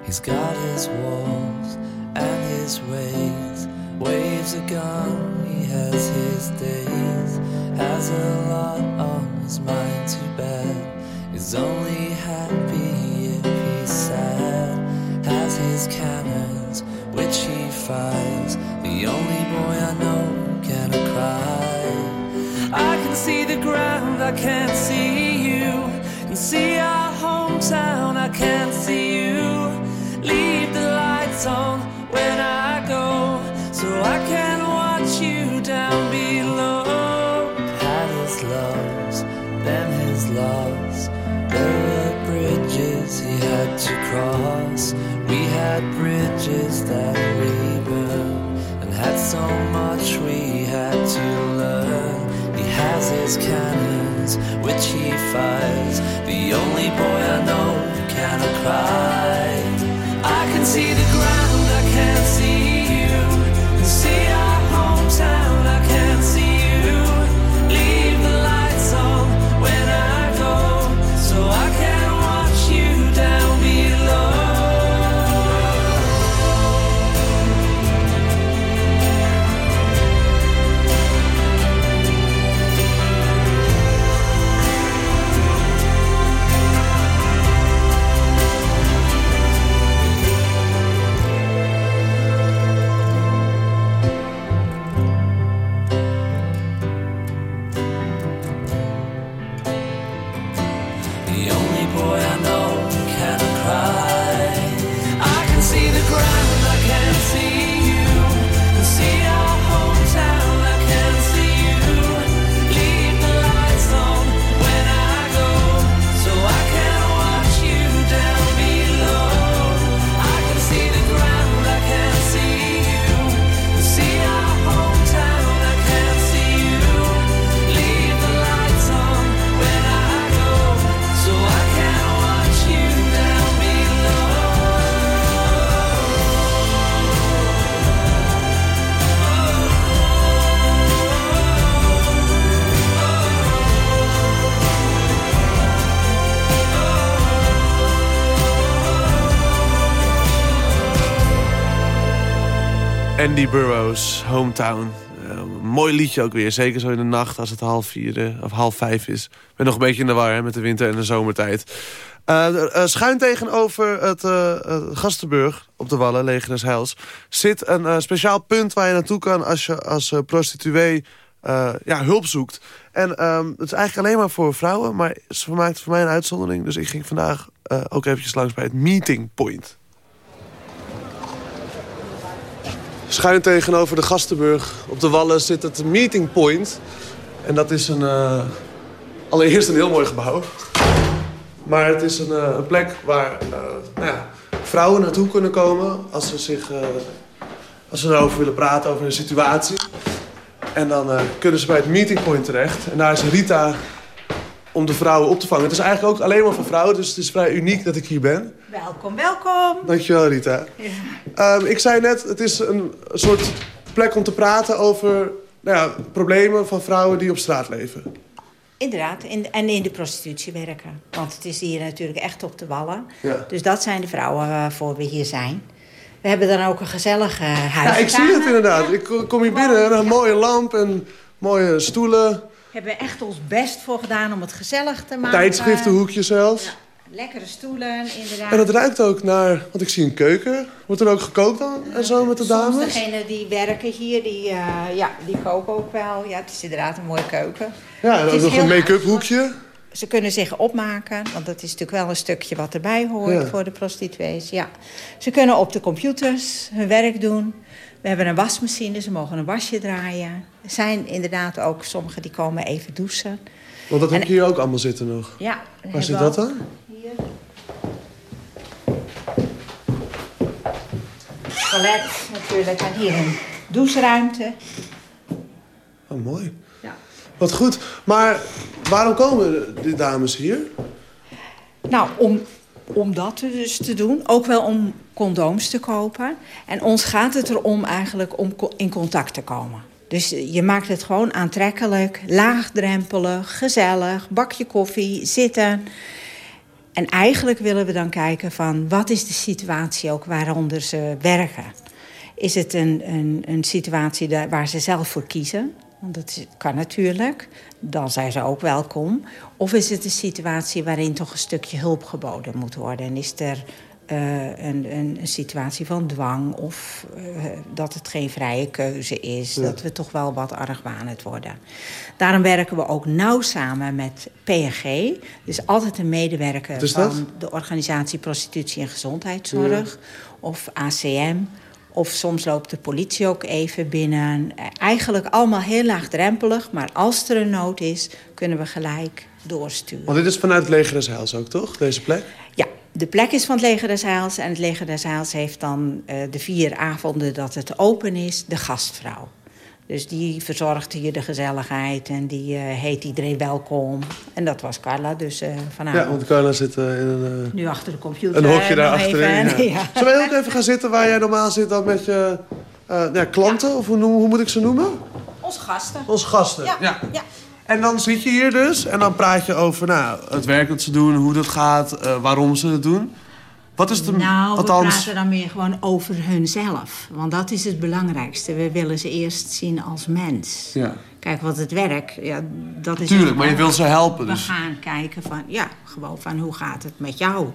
He's got his walls and his ways. Waves are gone, he has his days. Has a lot on his mind to bear. Is only happy if he's sad. Has his cannons, which he fires. The only boy I know can cry. I can see the ground, I can't see you. Can see our hometown, I can't see you. Leave the lights on had to cross. We had bridges that we burned, and had so much we had to learn. He has his cannons, which he fires. The only boy I know who cannot cry. I can see the ground, I can't see you. See our hometown, I can't Andy Burroughs, Hometown. Eh, mooi liedje ook weer. Zeker zo in de nacht als het half vier eh, of half vijf is. Ik ben nog een beetje in de war met de winter en de zomertijd. Eh, schuin tegenover het Gastenburg op de Wallen, Leger Heils... zit een speciaal punt waar je naartoe kan als je als prostituee ja, hulp zoekt. En ehm, het is eigenlijk alleen maar voor vrouwen, maar ze maakt voor mij een uitzondering. Dus ik ging vandaag ook eventjes langs bij het Meeting Point. Schuin tegenover de Gastenburg op de Wallen zit het Meeting Point. En dat is een, eh, allereerst een heel mooi gebouw. Maar het is een, eh, plek waar eh, nou ja, vrouwen naartoe kunnen komen als ze, zich, als ze erover willen praten, over een situatie. En dan kunnen ze bij het Meeting Point terecht. En daar is Rita om de vrouwen op te vangen. Het is eigenlijk ook alleen maar voor vrouwen, dus het is vrij uniek dat ik hier ben. Welkom, welkom. Dankjewel, Rita. Ehm, ik zei net, het is een soort plek om te praten over nou ja, problemen van vrouwen die op straat leven. Inderdaad, in, en in de prostitutie werken. Want het is hier natuurlijk echt op de wallen. Ja. Dus dat zijn de vrouwen waarvoor we hier zijn. We hebben dan ook een gezellige huiskamer. Ja, ik zie het inderdaad. Ik ko- kom hier binnen en een mooie lamp en mooie stoelen, We hebben echt ons best voor gedaan om het gezellig te maken. tijdschriftenhoekje zelfs. Ja, lekkere stoelen, inderdaad. En het ruikt ook naar, want ik zie een keuken. Wordt er ook gekookt dan en zo met de Soms dames? degenen die werken hier, die, eh, ja, die koken ook wel. Ja, het is inderdaad een mooie keuken. Ja, en ook is nog een make-up hoekje. Ze kunnen zich opmaken, want dat is natuurlijk wel een stukje wat erbij hoort Ja. voor de prostituees. Ja. Ze kunnen op de computers hun werk doen. We hebben een wasmachine, ze mogen een wasje draaien. Er zijn inderdaad ook sommigen die komen even douchen. Want dat heb ik hier ook allemaal zitten nog. Ja, Waar zit dat dan? Hier. Toilet natuurlijk en hier een doucheruimte. Oh, mooi. Ja. Wat goed. Maar waarom komen die dames hier? Nou, om, om dat dus te doen, ook wel om condooms te kopen. En ons gaat het erom eigenlijk om in contact te komen. Dus je maakt het gewoon aantrekkelijk, laagdrempelig, gezellig, bakje koffie, zitten. En eigenlijk willen we dan kijken van wat is de situatie ook waaronder ze werken. Is het een, een, een situatie waar ze zelf voor kiezen? Want dat kan natuurlijk. Dan zijn ze ook welkom. Of is het een situatie waarin toch een stukje hulp geboden moet worden? En is er eh, een, een, een situatie van dwang of eh, dat het geen vrije keuze is? Dat we toch wel wat argwanend worden. Daarom werken we ook nauw samen met PNG. Dus altijd een medewerker dat? van de organisatie Prostitutie en Gezondheidszorg. Of ACM. Of soms loopt de politie ook even binnen. Eigenlijk allemaal heel laagdrempelig. Maar als er een nood is, kunnen we gelijk doorsturen. Want dit is vanuit het Leger des Heils ook, toch? Deze plek? Ja, de plek is van het Leger des Heils. En het Leger des Heils heeft dan eh, de vier avonden dat het open is, de gastvrouw. Dus die verzorgt hier de gezelligheid en die eh, heet iedereen welkom. En dat was Carla dus eh vanavond. Ja, want Carla zit eh, in een, eh, Nu achter de computer. een hokje daar achterin. even. Ja. Ja. Zullen wij ook even gaan zitten waar jij normaal zit dan met je eh, ja, klanten? Of hoe, hoe moet ik ze noemen? Onze gasten. Onze gasten. Ja, ja. En dan zit je hier dus en dan praat je over nou, het werk dat ze doen, hoe dat gaat, eh, waarom ze het doen. Wat is de... Nou, we praten dan meer gewoon over hunzelf. Want dat is het belangrijkste. We willen ze eerst zien als mens. Ja. Kijk, wat het werk, ja, dat is... Tuurlijk, maar je wilt ze helpen. We Dus. gaan kijken van, ja, gewoon van hoe gaat het met jou?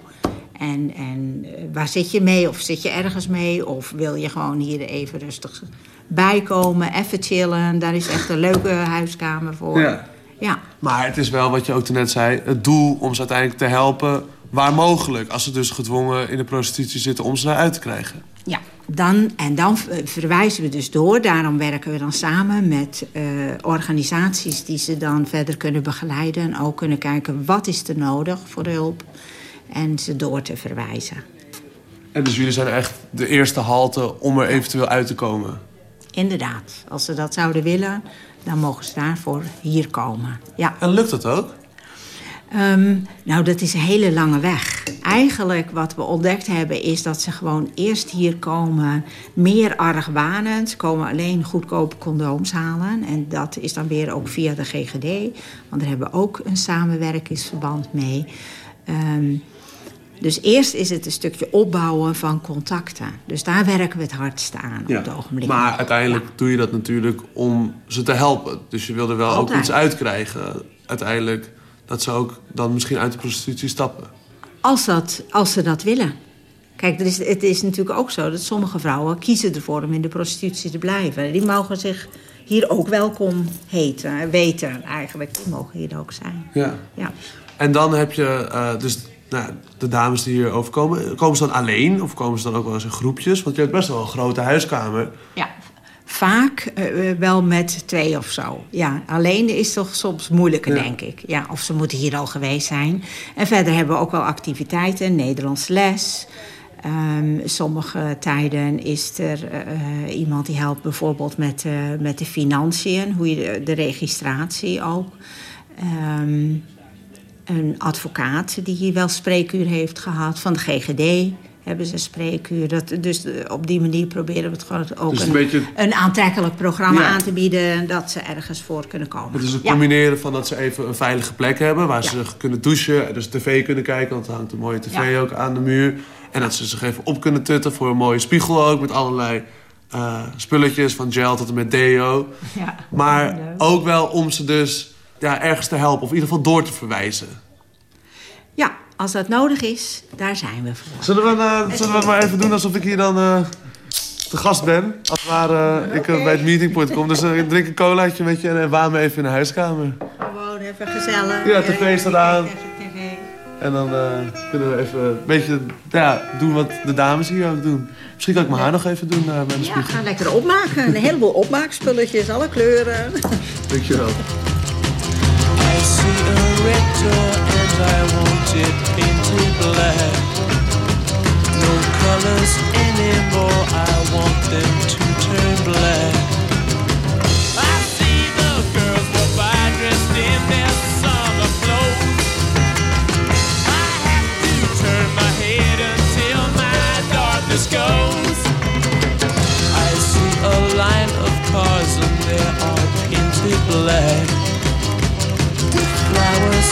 En, en eh, waar zit je mee? Of zit je ergens mee? Of wil je gewoon hier even rustig bijkomen, even chillen? Daar is echt een leuke huiskamer voor. Ja. Ja. Maar het is wel wat je ook net zei, het doel om ze uiteindelijk te helpen waar mogelijk. Als ze dus gedwongen in de prostitutie zitten om ze eruit te krijgen. Ja, dan, en dan eh, verwijzen we dus door. Daarom werken we dan samen met eh, organisaties die ze dan verder kunnen begeleiden. En ook kunnen kijken wat is er nodig voor hulp. En ze door te verwijzen. En dus jullie zijn echt de eerste halte om er eventueel uit te komen. Inderdaad, als ze dat zouden willen, dan mogen ze daarvoor hier komen. Ja. En lukt dat ook? Ehm, nou, dat is een hele lange weg. Eigenlijk wat we ontdekt hebben is dat ze gewoon eerst hier komen, meer argwanend. Ze komen alleen goedkope condooms halen. En dat is dan weer ook via de GGD, want daar hebben we ook een samenwerkingsverband mee. Ehm, Dus eerst is het een stukje opbouwen van contacten. Dus daar werken we het hardste aan op het ogenblik. Maar uiteindelijk doe je dat natuurlijk om ze te helpen. Dus je wil er wel ook iets uitkrijgen. Uiteindelijk dat ze ook dan misschien uit de prostitutie stappen. Als, dat, als ze dat willen. Kijk, er is, het is natuurlijk ook zo dat sommige vrouwen kiezen ervoor om in de prostitutie te blijven. Die mogen zich hier ook welkom heten, weten eigenlijk. Die mogen hier ook zijn. Ja. Ja. En dan heb je eh, dus nou, de dames die hier overkomen. Komen ze dan alleen of komen ze dan ook wel eens in groepjes? Want je hebt best wel een grote huiskamer. Ja, vaak eh, eh, wel met twee of zo. Ja, alleen is toch soms moeilijker, Ja. denk ik. Ja, of ze moeten hier al geweest zijn. En verder hebben we ook wel activiteiten, Nederlands les. Ehm, sommige tijden is er eh, iemand die helpt bijvoorbeeld met, met de financiën, hoe je de, de registratie ook. Ehm, een advocaat die hier wel spreekuur heeft gehad. Van de GGD hebben ze spreekuur. Dat, dus eh, op die manier proberen we het gewoon ook Dus een een, beetje- een aantrekkelijk programma Ja. aan te bieden... dat ze ergens voor kunnen komen. Het is het Ja. combineren van dat ze even een veilige plek hebben... waar Ja. ze kunnen douchen en dus tv kunnen kijken... want er hangt een mooie tv ook aan de muur. En dat ze zich even op kunnen tutten voor een mooie spiegel ook... met allerlei eh, spulletjes van gel tot en met deo. Ja. Maar ook wel om ze dus ja, ergens te helpen... of in ieder geval door te verwijzen. Ja, als dat nodig is, daar zijn we voor. Zullen we, eh, zullen we het maar even doen alsof ik hier dan eh te gast ben? Als het ware ik eh, bij het meetingpoint kom. Dus eh, ik drink een colaatje met je en uh, waan me even in de huiskamer. Gewoon even gezellig. Ja, tv staat aan. Even tv. En dan eh, kunnen we even een beetje ja, doen wat de dames hier ook doen. Misschien kan ik mijn haar nog even doen bij de Ja, spiegel. ga lekker opmaken. Een heleboel opmaakspulletjes, alle kleuren. Dankjewel. I see a red door and I want it painted black. No colors anymore, I want them to turn black. I see the girls go by dressed in their summer clothes. I have to turn my head until my darkness goes. I see a line of cars and they are painted black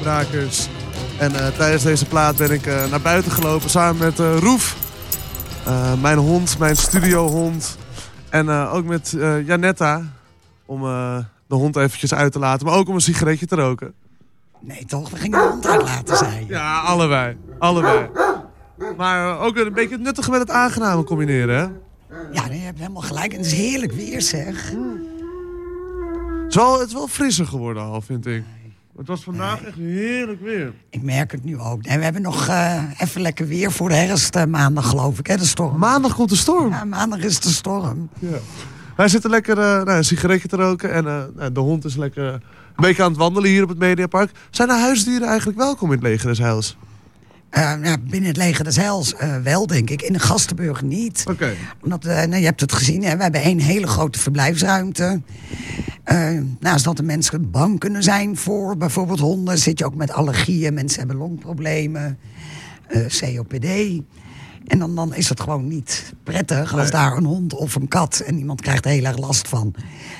1, Nachtbrakers. En eh, tijdens deze plaat ben ik eh, naar buiten gelopen samen met eh, Roef. Mijn hond, mijn studiohond. En ook met Janetta. Om de hond eventjes uit te laten. Maar ook om een sigaretje te roken. Nee, toch? We gingen de hond uitlaten, zei je. Ja, allebei. Allebei. Maar ook een beetje het nuttige met het aangename combineren, hè? Ja, nee, je hebt helemaal gelijk. En het is heerlijk weer, zeg. Het is wel, het is wel frisser geworden al, vind ik. Het was vandaag echt heerlijk weer. Ik merk het nu ook. En we hebben nog eh, even lekker weer voor de herfst eh, maandag, geloof ik, hè, de storm. Maandag komt de storm. Ja, maandag is de storm. Ja. Wij zitten lekker eh, nou, een sigaretje te roken. En nou, de hond is lekker een beetje aan het wandelen hier op het Mediapark. Zijn de huisdieren eigenlijk welkom in het leger des Heils? Eh, ja, binnen het leger des Heils eh, wel, denk ik. In de Gastenburg niet. Oké. Omdat, eh, nou, je hebt het gezien, hè? we hebben één hele grote verblijfsruimte. Eh, naast dat de mensen bang kunnen zijn voor bijvoorbeeld honden... zit je ook met allergieën, mensen hebben longproblemen, eh, COPD. En dan, dan is het gewoon niet prettig als Nee. daar een hond of een kat... en iemand krijgt er heel erg last van.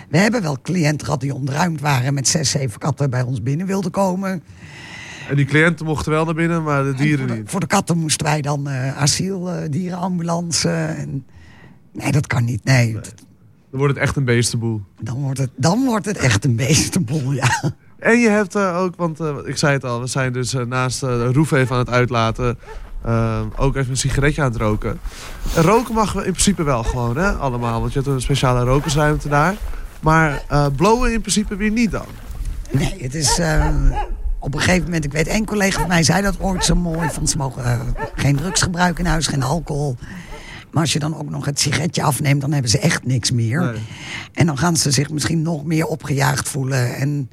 We hebben wel cliënten gehad die ontruimd waren... met zes, zeven katten bij ons binnen wilden komen... En die cliënten mochten wel naar binnen, maar de dieren voor de, niet. Voor de katten moesten wij dan eh asiel, eh, dierenambulance. En... Nee, dat kan niet. Nee, Dan wordt het echt een beestenboel. dan, wordt het, dan wordt het echt een beestenboel, ja. En je hebt eh, ook, want ik zei het al, we zijn dus naast de roef even aan het uitlaten. ook even een sigaretje aan het roken. En roken mag in principe wel gewoon, hè? Allemaal, want je hebt een speciale rokersruimte daar. Maar blowen in principe weer niet dan. Nee, het is op een gegeven moment... Ik weet, één collega van mij zei dat ooit zo mooi. Van ze mogen eh, geen drugs gebruiken in huis, geen alcohol. Maar als je dan ook nog het sigaretje afneemt... dan hebben ze echt niks meer. Nee. En dan gaan ze zich misschien nog meer opgejaagd voelen. En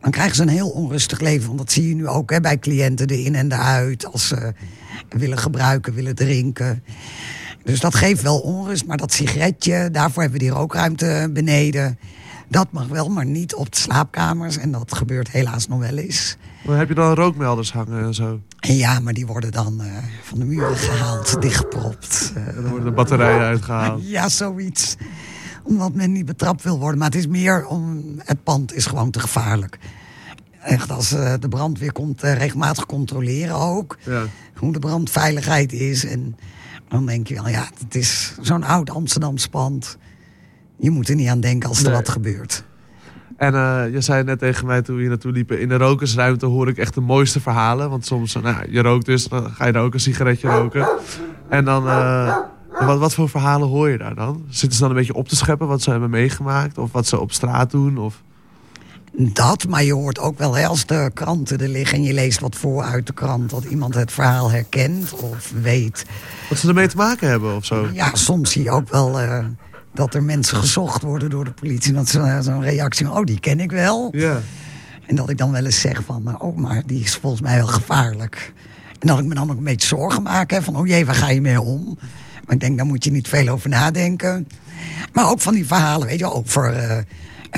dan krijgen ze een heel onrustig leven. Want dat zie je nu ook hè, bij cliënten, de in en de uit. Als ze willen gebruiken, willen drinken. Dus dat geeft wel onrust. Maar dat sigaretje, daarvoor hebben we die rookruimte beneden. Dat mag wel, maar niet op de slaapkamers. En dat gebeurt helaas nog wel eens. Dan heb je dan rookmelders hangen en zo. Ja, maar die worden dan eh, van de muren gehaald, dichtgepropt. En dan worden de batterijen uitgehaald. ja, zoiets. Omdat men niet betrapt wil worden. Maar het is meer om. Het pand is gewoon te gevaarlijk. Echt, als eh, de brandweer komt eh, regelmatig controleren ook. Ja. Hoe de brandveiligheid is. En dan denk je wel, ja, het is zo'n oud Amsterdams pand. Je moet er niet aan denken als er Nee. wat gebeurt. En eh, je zei net tegen mij toen we hier naartoe liepen... in de rokersruimte hoor ik echt de mooiste verhalen. Want soms, nou, je rookt dus, dan ga je daar ook een sigaretje roken. En dan, eh, wat, wat voor verhalen hoor je daar dan? Zitten ze dan een beetje op te scheppen wat ze hebben meegemaakt? Of wat ze op straat doen? Of... Dat, maar je hoort ook wel hè, als de kranten er liggen en je leest wat voor uit de krant, dat iemand het verhaal herkent of weet. Wat ze ermee te maken hebben of zo? Ja, soms zie je ook wel eh, dat er mensen gezocht worden door de politie. Dat ze zo'n reactie van, oh, die ken ik wel. Ja. En dat ik dan wel eens zeg van, oh, maar die is volgens mij wel gevaarlijk. En dat ik me dan ook een beetje zorgen maak, hè, van, oh jee, waar ga je mee om? Maar ik denk, daar moet je niet veel over nadenken. Maar ook van die verhalen, weet je, over eh,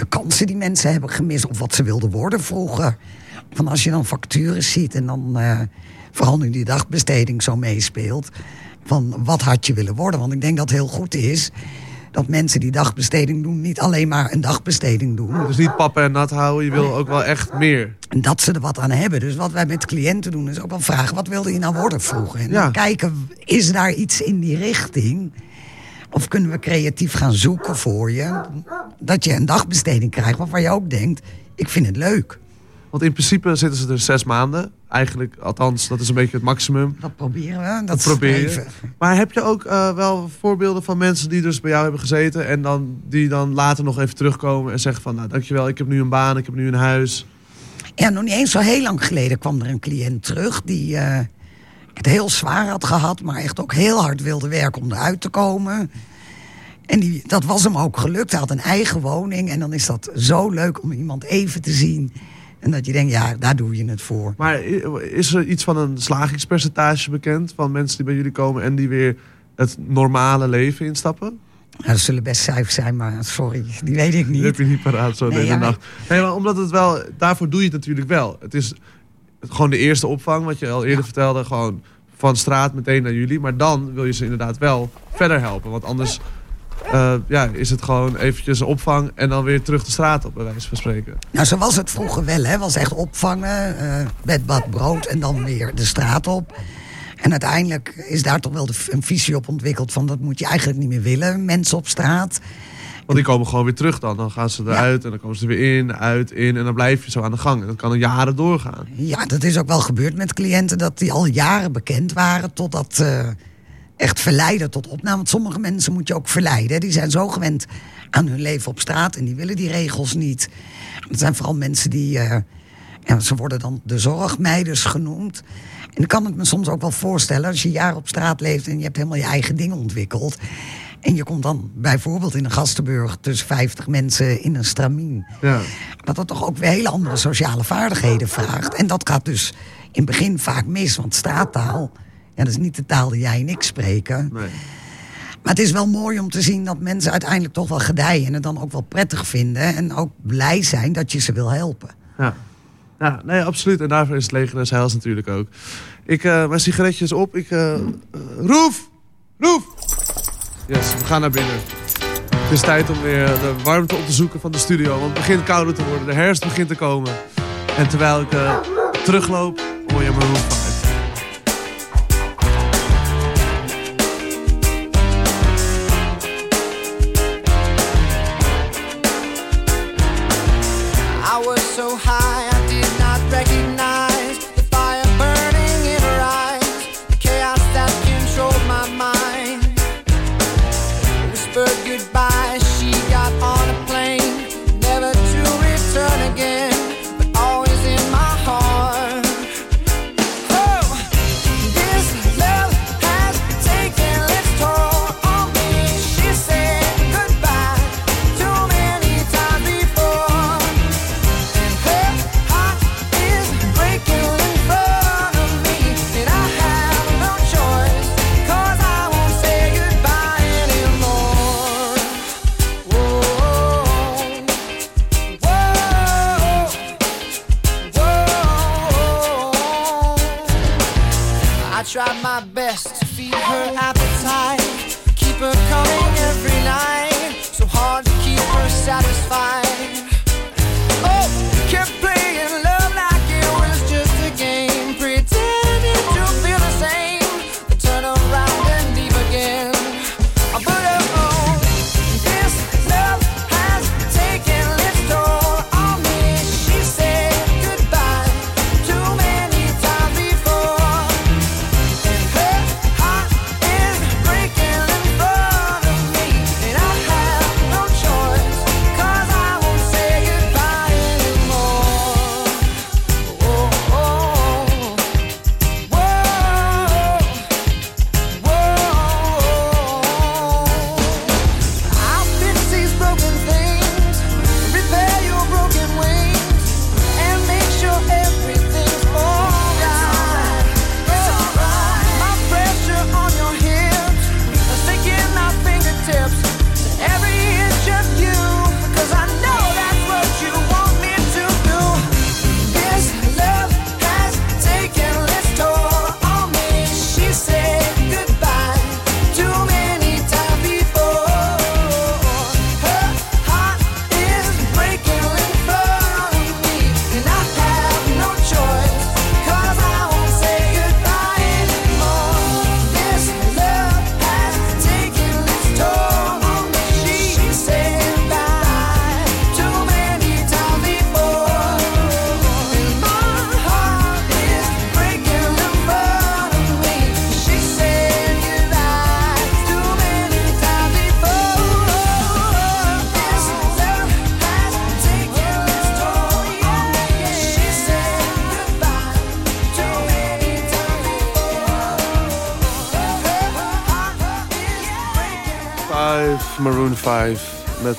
kansen die mensen hebben gemist... of wat ze wilden worden vroeger. Van als je dan facturen ziet en dan, eh, vooral nu die dagbesteding zo meespeelt... van wat had je willen worden? Want ik denk dat het heel goed is dat mensen die dagbesteding doen... niet alleen maar een dagbesteding doen... Dus niet pappen en nat houden, je wil ook wel echt meer. En dat ze er wat aan hebben. Dus wat wij met cliënten doen is ook wel vragen... wat wilde je nou worden vroeger? En Ja. kijken, is daar iets in die richting? Of kunnen we creatief gaan zoeken voor je? Dat je een dagbesteding krijgt waarvan je ook denkt... ik vind het leuk. Want in principe zitten ze er zes maanden. Eigenlijk, althans, dat is een beetje het maximum. Dat proberen we. Dat, streven. Maar heb je ook eh, wel voorbeelden van mensen die dus bij jou hebben gezeten... en dan, die dan later nog even terugkomen en zeggen van... nou, dankjewel, ik heb nu een baan, ik heb nu een huis. Ja, nog niet eens zo heel lang geleden kwam er een cliënt terug... die eh, het heel zwaar had gehad, maar echt ook heel hard wilde werken om eruit te komen. En die, dat was hem ook gelukt. Hij had een eigen woning en dan is dat zo leuk om iemand even te zien... En dat je denkt, ja, daar doe je het voor. Maar is er iets van een slagingspercentage bekend... van mensen die bij jullie komen en die weer het normale leven instappen? Nou, dat zullen best cijfers zijn, maar sorry, die weet ik Dat niet. heb je niet paraat zo Nee, de ja, nacht. Nee, maar omdat het wel... Daarvoor doe je het natuurlijk wel. Het is gewoon de eerste opvang, wat je al eerder vertelde. Gewoon van straat meteen naar jullie. Maar dan wil je ze inderdaad wel verder helpen. Want anders eh, ja, is het gewoon eventjes een opvang en dan weer terug de straat op, bij wijze van spreken. Nou, zo was het vroeger wel, hè. was echt opvangen, eh bed, bad, brood en dan weer de straat op. En uiteindelijk is daar toch wel de, een visie op ontwikkeld van... dat moet je eigenlijk niet meer willen, mensen op straat. Want die komen gewoon weer terug dan. Dan gaan ze eruit en dan komen ze er weer in, uit, in. En dan blijf je zo aan de gang. En dat kan al jaren doorgaan. Ja, dat is ook wel gebeurd met cliënten... dat die al jaren bekend waren totdat eh echt verleiden tot opname. Want sommige mensen moet je ook verleiden. Die zijn zo gewend aan hun leven op straat... en die willen die regels niet. Het zijn vooral mensen die... eh, ja, ze worden dan de zorgmeiders genoemd. En ik kan het me soms ook wel voorstellen... als je jaren op straat leeft en je hebt helemaal je eigen dingen ontwikkeld... en je komt dan bijvoorbeeld in een gastenburg... tussen 50 mensen in een stramien... Ja. dat dat toch ook weer hele andere sociale vaardigheden vraagt. En dat gaat dus in het begin vaak mis, want straattaal... Ja, dat is niet de taal die jij en ik spreken. Nee. Maar het is wel mooi om te zien dat mensen uiteindelijk toch wel gedijen... en het dan ook wel prettig vinden en ook blij zijn dat je ze wil helpen. Ja. Ja, nee, absoluut. En daarvoor is het leger des heils natuurlijk ook. Ik, eh mijn sigaretjes op. Ik, eh, Roef! Roef! Yes, we gaan naar binnen. Het is tijd om weer de warmte op te zoeken van de studio. Want het begint kouder te worden. De herfst begint te komen. En terwijl ik terugloop, hoor je mijn Roef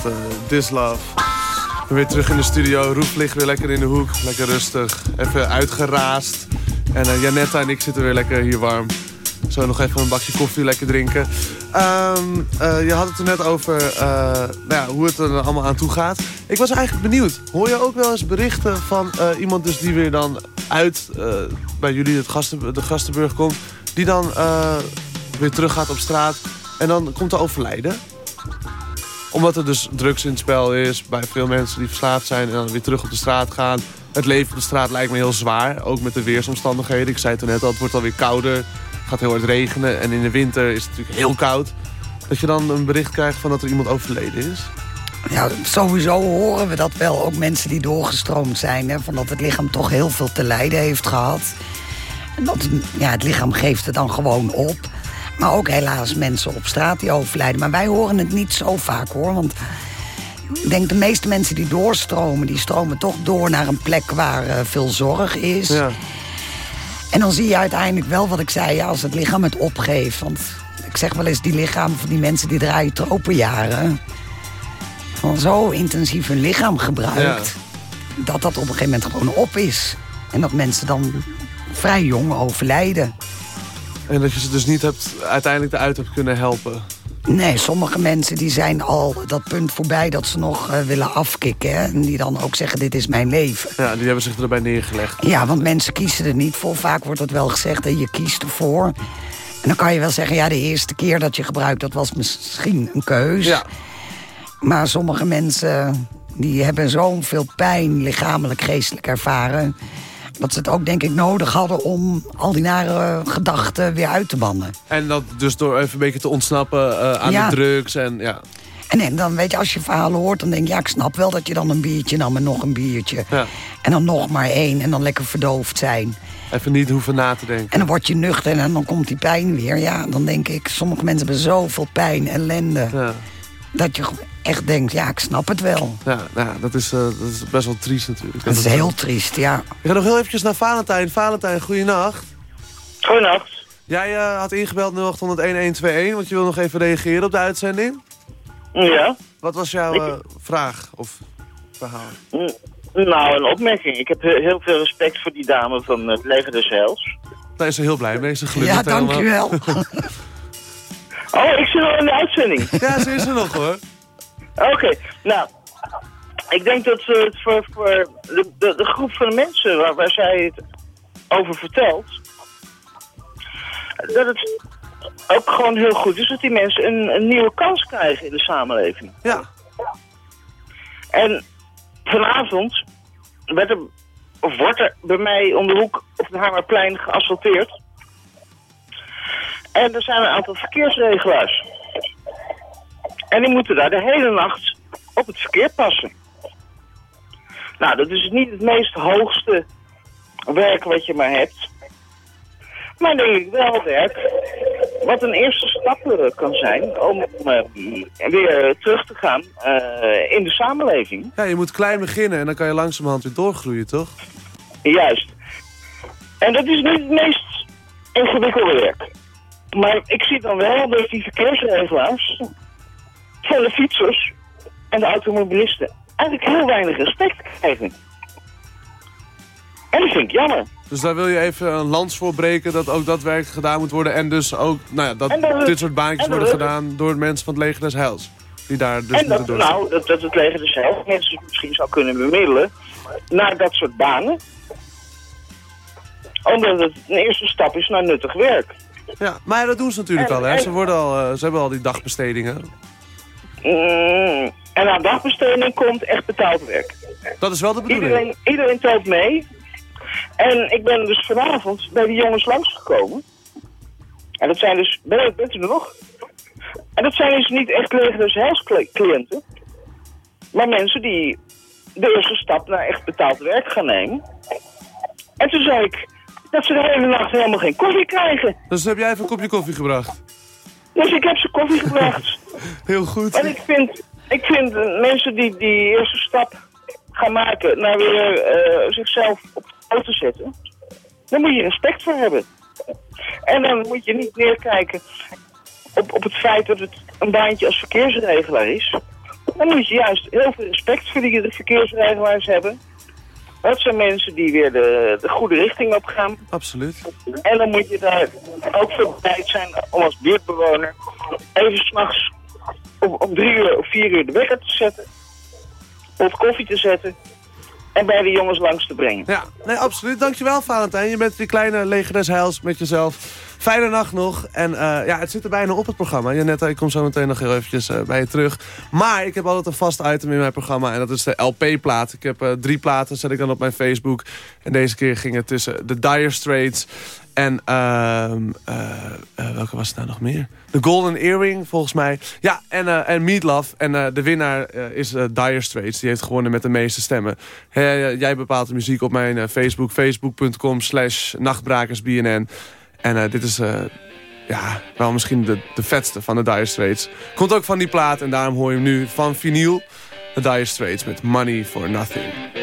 met ben weer terug in de studio. Roef ligt weer lekker in de hoek. Lekker rustig. Even uitgeraasd. En eh, Janetta en ik zitten weer lekker hier warm. Zo nog even een bakje koffie lekker drinken. Ehm, eh, je had het er net over nou ja, hoe het er allemaal aan toe gaat. Ik was eigenlijk benieuwd. Hoor je ook wel eens berichten van iemand dus die weer dan uit bij jullie het gasten, de Gastenburg komt. Die dan weer terug gaat op straat. En dan komt er overlijden. Omdat er dus drugs in het spel is bij veel mensen die verslaafd zijn en dan weer terug op de straat gaan. Het leven op de straat lijkt me heel zwaar, ook met de weersomstandigheden. Ik zei het net al, het wordt alweer kouder, het gaat heel hard regenen en in de winter is het natuurlijk heel koud. Dat je dan een bericht krijgt van dat er iemand overleden is. Ja, sowieso horen we dat wel. Ook mensen die doorgestroomd zijn. Hè, van dat het lichaam toch heel veel te lijden heeft gehad. En dat, ja, het lichaam geeft het dan gewoon op. Maar ook helaas mensen op straat die overlijden. Maar wij horen het niet zo vaak hoor. Want ik denk de meeste mensen die doorstromen... die stromen toch door naar een plek waar eh, veel zorg is. Ja. En dan zie je uiteindelijk wel wat ik zei, ja, als het lichaam het opgeeft. Want ik zeg wel eens, die lichamen van die mensen die draaien tropenjaren. Van zo intensief hun lichaam gebruikt. Dat dat op een gegeven moment gewoon op is. En dat mensen dan vrij jong overlijden. En dat je ze dus niet hebt, uiteindelijk eruit hebt kunnen helpen. Nee, sommige mensen die zijn al dat punt voorbij dat ze nog eh, willen afkicken. Hè? En die dan ook zeggen, dit is mijn leven. Ja, die hebben zich erbij neergelegd. Ja, want mensen kiezen er niet voor. Vaak wordt het wel gezegd dat je kiest ervoor. En dan kan je wel zeggen, ja, de eerste keer dat je gebruikt... dat was misschien een keus. Ja. Maar sommige mensen die hebben zoveel pijn, lichamelijk, geestelijk ervaren... dat ze het ook, denk ik, nodig hadden om al die nare gedachten weer uit te bannen. En dat dus door even een beetje te ontsnappen eh, aan Ja. de drugs en ja. En, en dan weet je, als je verhalen hoort, dan denk je... ja, ik snap wel dat je dan een biertje nam en nog een biertje. Ja. En dan nog maar één en dan lekker verdoofd zijn. Even niet hoeven na te denken. En dan word je nuchter en dan komt die pijn weer. Ja, dan denk ik, sommige mensen hebben zoveel pijn, ellende... Ja, dat je echt denkt, ja, ik snap het wel. ja nou, dat, is, eh, dat is best wel triest natuurlijk. Dat is heel triest, ja. Ik ga nog heel eventjes naar Valentijn. Valentijn, goeienacht. Goedenacht. Jij eh, had ingebeld 0800-1121, want je wil nog even reageren op de uitzending. Ja. Wat was jouw eh, vraag of verhaal? Nou, een opmerking. Ik heb he- heel veel respect voor die dame van het leger des Heils. Daar is ze heel blij mee. Ze gluurt Ja, dankjewel. Oh, ik zit al in de uitzending. ja, ze is er nog hoor. Oké, nou. Ik denk dat eh, het voor, voor de, de, de groep van mensen waar, waar zij het over vertelt... dat het ook gewoon heel goed is dat die mensen een, een nieuwe kans krijgen in de samenleving. Ja. En vanavond werd er, of wordt er bij mij om de hoek op het Hamerplein geasfalteerd. En er zijn een aantal verkeersregelaars. En die moeten daar de hele nacht op het verkeer passen. Nou, dat is niet het meest hoogste werk wat je maar hebt. Maar denk ik wel werk wat een eerste stap eh, kan zijn om eh, weer terug te gaan eh, in de samenleving. Ja, je moet klein beginnen en dan kan je langzamerhand weer doorgroeien, toch? Juist. En dat is niet het meest ingewikkelde werk. Maar ik zie dan wel dat die verkeersregelaars van de fietsers en de automobilisten eigenlijk heel weinig respect krijgen. En dat vind ik jammer. Dus daar wil je even een lans voor breken dat ook dat werk gedaan moet worden. En dus ook nou ja, dat dit soort baantjes dat- worden gedaan door mensen van het leger des Heils. Die daar dus en dat, nou, dat, dat het leger dus zelf mensen misschien zou kunnen bemiddelen naar dat soort banen. Omdat het een eerste stap is naar nuttig werk. Ja, maar dat doen ze natuurlijk En- al. Hè. en- Ze, worden al eh, ze hebben al die dagbestedingen. Mm, en aan dagbesteding komt echt betaald werk. Dat is wel de bedoeling. Iedereen, iedereen telt mee. En ik ben dus vanavond bij die jongens langsgekomen. En dat zijn dus, ben, bent u er nog? En dat zijn dus niet echt legers heilscliënten. Maar mensen die de eerste stap naar echt betaald werk gaan nemen. En toen zei ik dat ze de hele nacht helemaal geen koffie krijgen. Dus heb jij even een kopje koffie gebracht. Dus ik heb ze koffie gebracht. Heel goed. En ik vind, ik vind mensen die die eerste stap gaan maken naar weer eh, zichzelf op de te zetten, daar moet je respect voor hebben. En dan moet je niet neerkijken op, op het feit dat het een baantje als verkeersregelaar is. Dan moet je juist heel veel respect voor die verkeersregelaars hebben. Dat zijn mensen die weer de, de goede richting op gaan. Absoluut. En dan moet je daar ook voor bereid zijn om als buurtbewoner even s'nachts om, om drie uur of vier uur de wekker te zetten. Of koffie te zetten. En bij de jongens langs te brengen. Ja, nee, absoluut. Dankjewel, Valentijn. Je bent die kleine leger des Heils met jezelf. Fijne nacht nog. En eh, ja, het zit er bijna op het programma. Janetta, ik kom zo meteen nog heel eventjes eh, bij je terug. Maar ik heb altijd een vast item in mijn programma. En dat is de LP-plaat. Ik heb eh, drie platen, zet ik dan op mijn Facebook. En deze keer ging het tussen The Dire Straits... En eh, welke was het nou nog meer? The Golden Earring, volgens mij. Ja, en, eh en Meatloaf. En eh, de winnaar is Dire Straits. Die heeft gewonnen met de meeste stemmen. Jij bepaalt de muziek op mijn Facebook. Facebook.com slash nachtbrakersbnn. En dit is ja, wel misschien de, de vetste van de Dire Straits. Komt ook van die plaat en daarom hoor je hem nu van vinyl. De Dire Straits met Money for Nothing.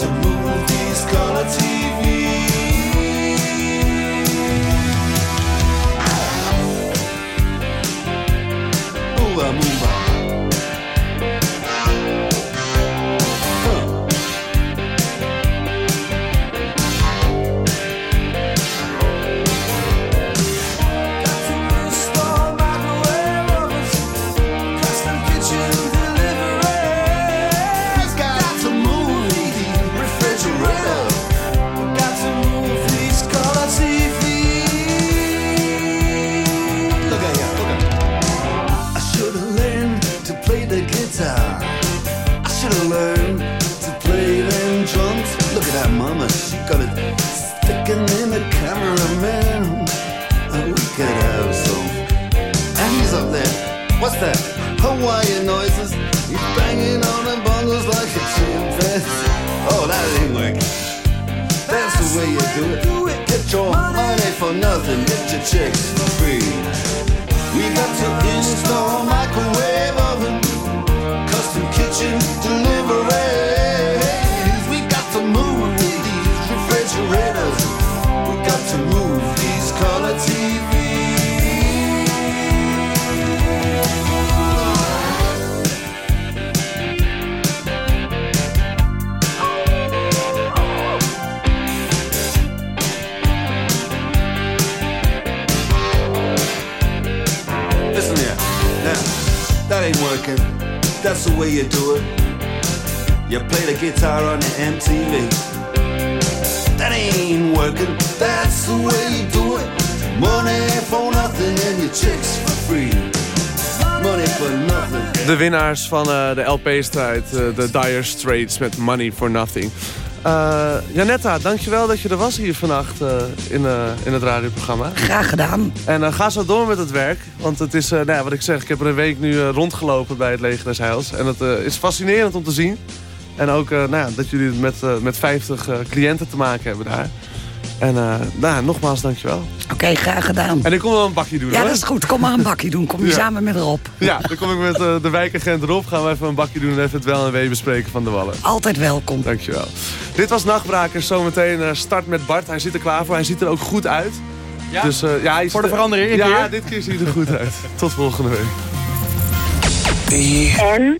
to move these color TV. What's that? Hawaiian noises. He's banging on the bongos like a chimpanzee. Oh, that ain't working. That's the way you do it. Get your money for nothing. Get your chicks for free. We got to install microwave oven, custom kitchen deliveries. That's the way you do it. You play the guitar on the MTV. That ain't working. That's the way you do it. Money for nothing and your chicks for free. Money for nothing. De winnaars van eh, de LP-strijd, eh, de Dire Straits met Money for Nothing. Eh, Janetta, dankjewel dat je er was hier vannacht eh, in, eh, in het radioprogramma. Graag gedaan. En ga zo door met het werk. Want het is, nou ja, wat ik zeg, ik heb er een week nu rondgelopen bij het Leger des Heils. En het is fascinerend om te zien. En ook nou ja, dat jullie het met, met 50 eh, cliënten te maken hebben daar. En eh, nou, nogmaals, dankjewel. Oké, graag gedaan. En ik kom wel een bakje doen Ja, hoor. dat is goed. Kom maar een bakje doen. Kom je Ja. samen met Rob. Ja, dan kom ik met eh, de wijkagent erop. Gaan we even een bakje doen en even het wel en wee bespreken van de Wallen. Altijd welkom. Dankjewel. Dit was Nachtbrakers. Zometeen eh, start met Bart. Hij zit er klaar voor. Hij ziet er ook goed uit. Ja? Dus, eh, ja, hij Voor de er- verandering, Ja, keer? dit keer ziet hij er goed uit. Tot volgende week. En?